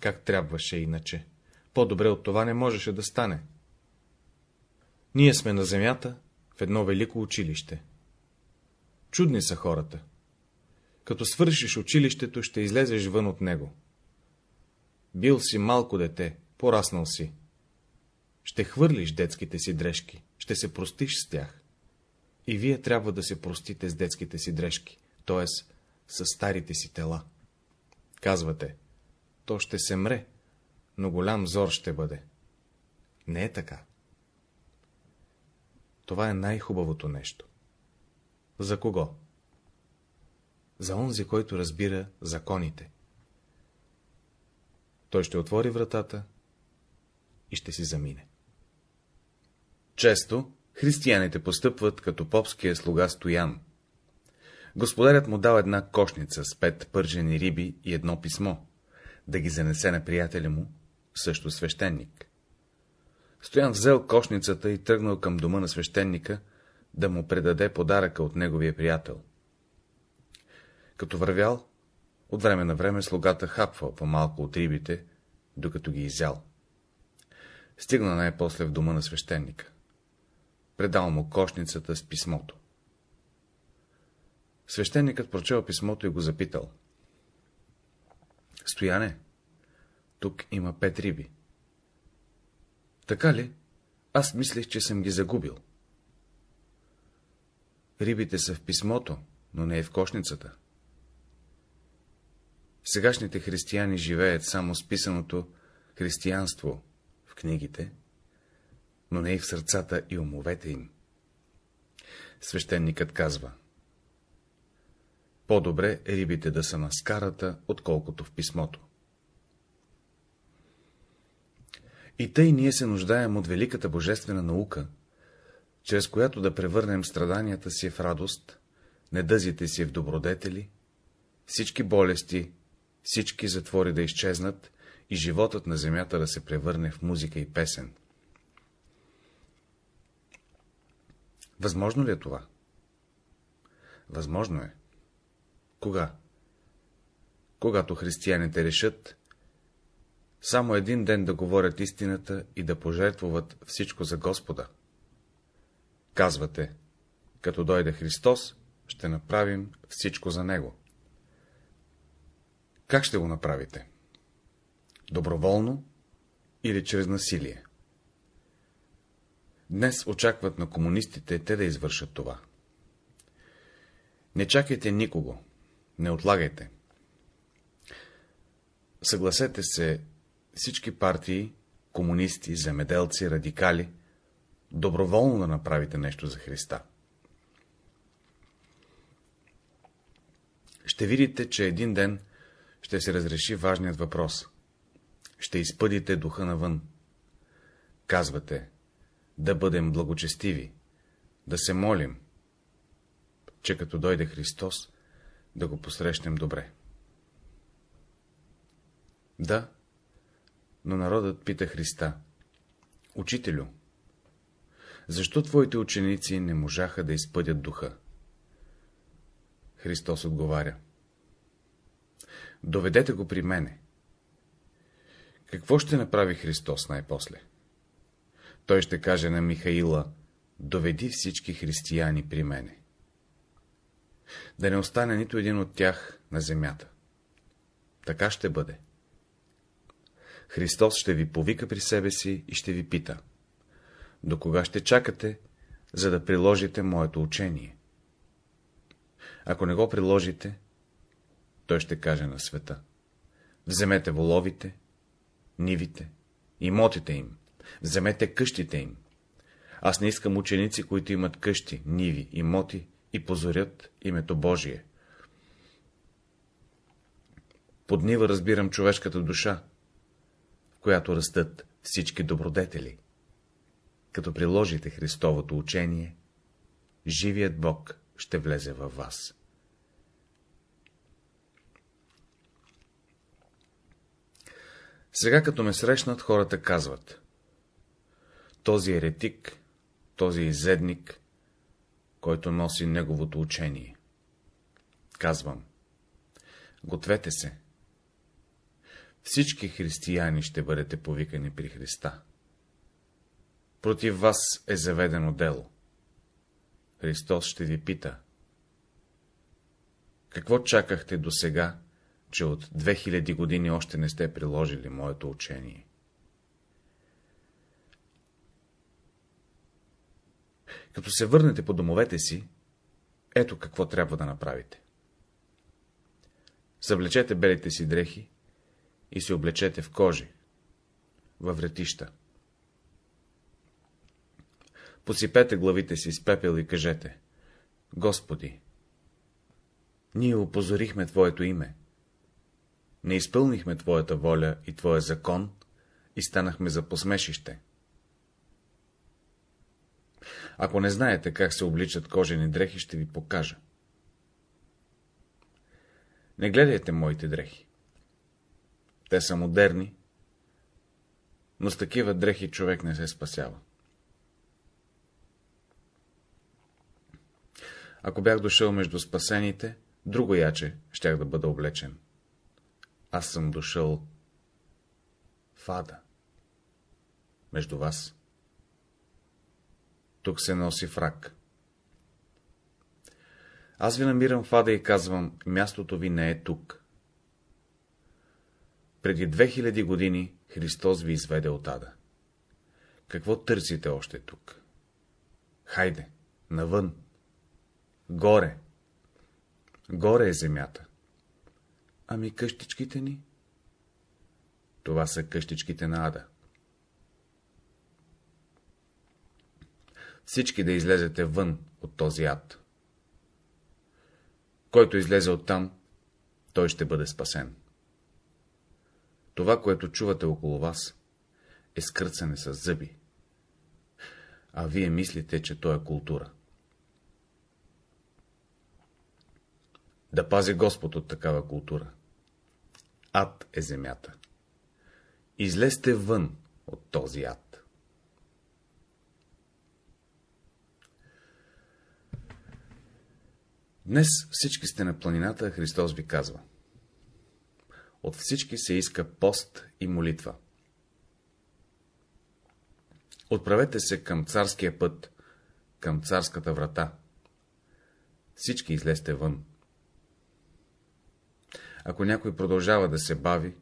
Как трябваше иначе? По-добре от това не можеше да стане. Ние сме на земята в едно велико училище. Чудни са хората. Като свършиш училището, ще излезеш вън от него. Бил си малко дете, пораснал си. Ще хвърлиш детските си дрежки, ще се простиш с тях. И вие трябва да се простите с детските си дрежки, т.е. с старите си тела. Казвате, то ще се мре, но голям зор ще бъде. Не е така. Това е най-хубавото нещо. За кого? За онзи, който разбира законите. Той ще отвори вратата и ще си замине. Често християните постъпват като попския слуга Стоян. Господарят му дал една кошница с пет пържени риби и едно писмо, да ги занесе на приятеля му, също свещеник. Стоян взел кошницата и тръгнал към дома на свещеника, да му предаде подаръка от неговия приятел. Като вървял, от време на време слугата хапвал по-малко от рибите, докато ги изял. Стигна най-после в дома на свещеника. Предал му кошницата с писмото. Свещеникът прочел писмото и го запитал. Стояне, тук има пет риби. Така ли? Аз мислех, че съм ги загубил. Рибите са в писмото, но не и в кошницата. Сегашните християни живеят само с писаното християнство в книгите, но не и в сърцата и умовете им. Свещеникът казва По-добре рибите да са на скарата, отколкото в писмото. И тъй ние се нуждаем от великата божествена наука, чрез която да превърнем страданията си в радост, недъзите си в добродетели, всички болести, всички затвори да изчезнат и животът на земята да се превърне в музика и песен. Възможно ли е това? Възможно е. Кога? Когато християните решат само един ден да говорят истината и да пожертвуват всичко за Господа. Казвате, като дойде Христос, ще направим всичко за Него. Как ще го направите? Доброволно или чрез насилие? Днес очакват на комунистите те да извършат това. Не чакайте никого, не отлагайте. Съгласете се всички партии, комунисти, земеделци, радикали, доброволно да направите нещо за Христа. Ще видите, че един ден ще се разреши важният въпрос. Ще изпъдите духа навън. Казвате, да бъдем благочестиви, да се молим, че като дойде Христос, да го посрещнем добре. Да, но народът пита Христа. Учителю, защо твоите ученици не можаха да изпъдят духа? Христос отговаря. Доведете го при мене. Какво ще направи Христос най-после? Той ще каже на Михаила, доведи всички християни при мене. Да не остане нито един от тях на земята. Така ще бъде. Христос ще ви повика при себе си и ще ви пита. До кога ще чакате, за да приложите моето учение? Ако не го приложите, той ще каже на света. Вземете воловите, нивите, имотите им, вземете къщите им. Аз не искам ученици, които имат къщи, ниви, имоти и позорят името Божие. Под нива разбирам човешката душа, която растат всички добродетели. Като приложите Христовото учение, живият Бог ще влезе във вас. Сега, като ме срещнат, хората казват. Този еретик, този изедник, който носи неговото учение. Казвам. Гответе се. Всички християни ще бъдете повикани при Христа. Против вас е заведено дело. Христос ще ви пита. Какво чакахте до сега, че от 2000 години още не сте приложили моето учение? Като се върнете по домовете си, ето какво трябва да направите. Съвлечете белите си дрехи и се облечете в кожи, във вретища. Посипете главите си с пепел и кажете, Господи, ние опозорихме Твоето име, не изпълнихме Твоята воля и Твоя закон и станахме за посмешище. Ако не знаете как се обличат кожени дрехи, ще ви покажа. Не гледайте моите дрехи. Те са модерни, но с такива дрехи човек не се спасява. Ако бях дошъл между спасените, друго яче щях да бъда облечен. Аз съм дошъл в ада. Между вас. Тук се носи фрак. Аз ви намирам в ада и казвам, мястото ви не е тук. Преди 2000 години Христос ви изведе от ада. Какво търсите още тук? Хайде, навън. Горе. Горе е земята. Ами къщичките ни? Това са къщичките на ада. Всички да излезете вън от този ад. Който излезе оттам, той ще бъде спасен. Това, което чувате около вас, е скърцане с зъби. а вие мислите, че то е култура. Да пази Господ от такава култура. Ад е земята. Излезте вън от този ад. Днес всички сте на планината, Христос ви казва. От всички се иска пост и молитва. Отправете се към царския път, към царската врата. Всички излезте вън. Ако някой продължава да се бави,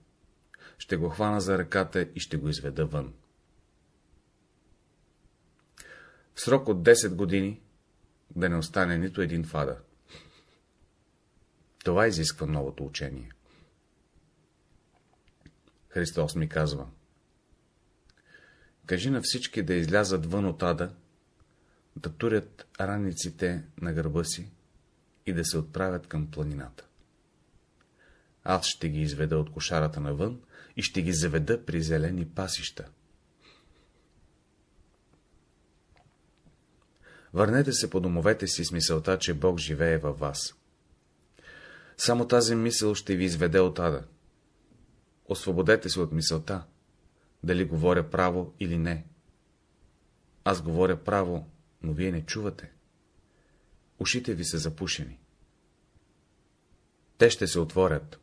ще го хвана за ръката и ще го изведа вън. В срок от 10 години да не остане нито един фада. Това изисква новото учение. Христос ми казва. Кажи на всички да излязат вън от ада, да турят раниците на гърба си и да се отправят към планината. Аз ще ги изведа от кошарата навън и ще ги заведа при зелени пасища. Върнете се по домовете си с мисълта, че Бог живее във вас. Само тази мисъл ще ви изведе от ада. Освободете се от мисълта, дали говоря право или не. Аз говоря право, но вие не чувате. Ушите ви са запушени. Те ще се отворят.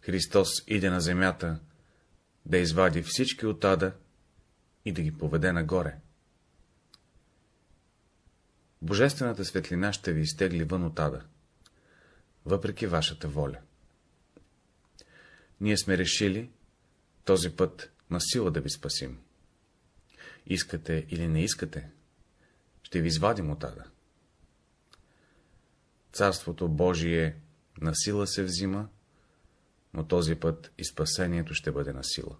Христос иде на земята да извади всички от ада и да ги поведе нагоре. Божествената светлина ще ви изтегли вън от ада, въпреки вашата воля. Ние сме решили този път на сила да ви спасим. Искате или не искате, ще ви извадим от ада. Царството Божие на сила се взима, но този път и спасението ще бъде на сила.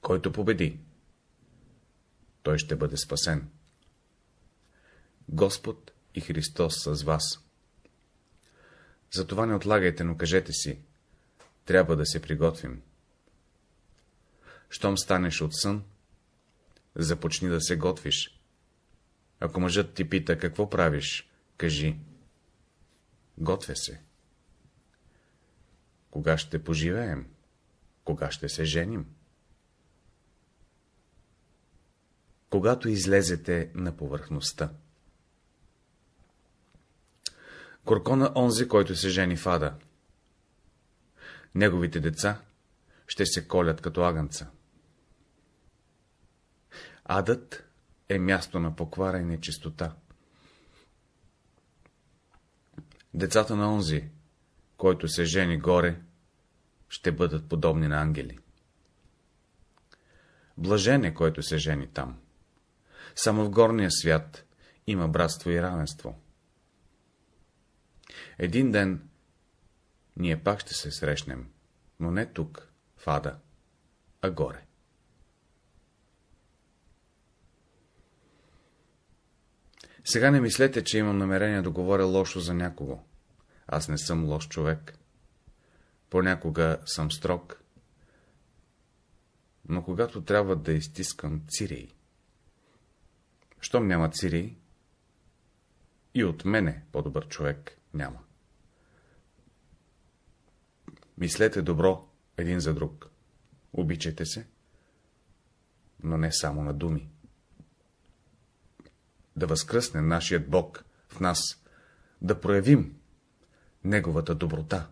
Който победи, той ще бъде спасен. Господ и Христос с вас. Затова не отлагайте, но кажете си, трябва да се приготвим. Щом станеш от сън, започни да се готвиш. Ако мъжът ти пита, какво правиш, кажи, готвя се. Кога ще поживеем? Кога ще се женим? Когато излезете на повърхността. Коркона онзи, който се жени в ада. Неговите деца ще се колят като агънца. Адът е място на поквара и нечистота. Децата на онзи, който се жени горе, ще бъдат подобни на ангели. Блажен е, който се жени там. Само в горния свят има братство и равенство. Един ден ние пак ще се срещнем, но не тук, в ада, а горе. Сега не мислете, че имам намерение да говоря лошо за някого. Аз не съм лош човек. Понякога съм строг. Но когато трябва да изтискам цирей, щом няма цирей, и от мене по-добър човек няма. Мислете добро един за друг. Обичайте се, но не само на думи. Да възкръсне нашият Бог в нас, да проявим Неговата доброта.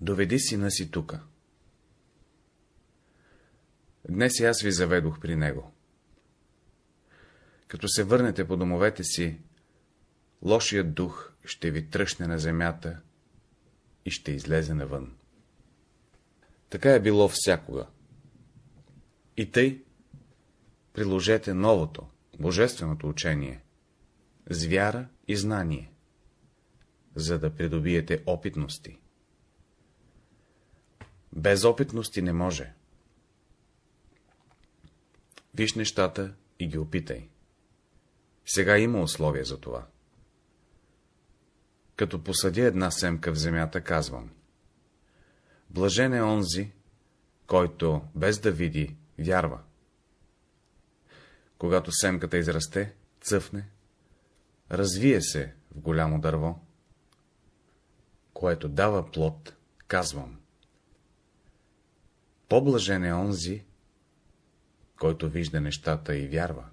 Доведи сина си тука. Днес и аз ви заведох при него. Като се върнете по домовете си, лошият дух ще ви тръщне на земята и ще излезе навън. Така е било всякога. И тъй приложете новото, божественото учение, с вяра и знание, за да придобиете опитности. Без опитности не може. Виж нещата и ги опитай. Сега има условия за това. Като посадя една семка в земята, казвам. Блажен е онзи, който, без да види, вярва. Когато семката израсте, цъфне, развие се в голямо дърво, което дава плод, казвам. По-блажен е онзи, който вижда нещата и вярва.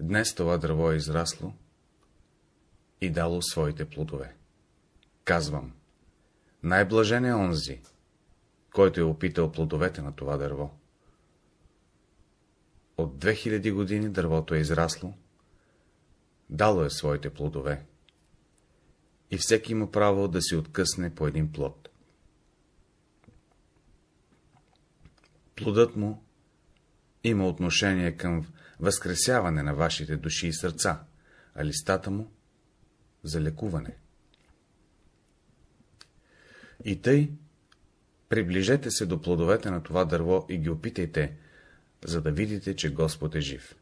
Днес това дърво е израсло и дало своите плодове. Казвам, най-блажен е онзи, който е опитал плодовете на това дърво. От 2000 години дървото е израсло, дало е своите плодове и всеки има право да си откъсне по един плод. Плодът му има отношение към възкресяване на вашите души и сърца, а листата му — за лекуване. И тъй, приближете се до плодовете на това дърво и ги опитайте, за да видите, че Господ е жив.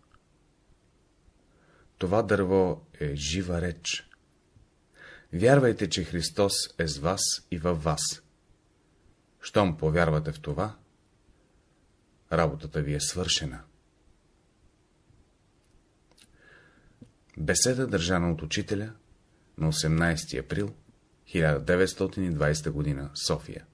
Това дърво е жива реч. Вярвайте, че Христос е с вас и във вас. Щом повярвате в това, работата ви е свършена. Беседа държана от учителя на 18 април 1920 г. София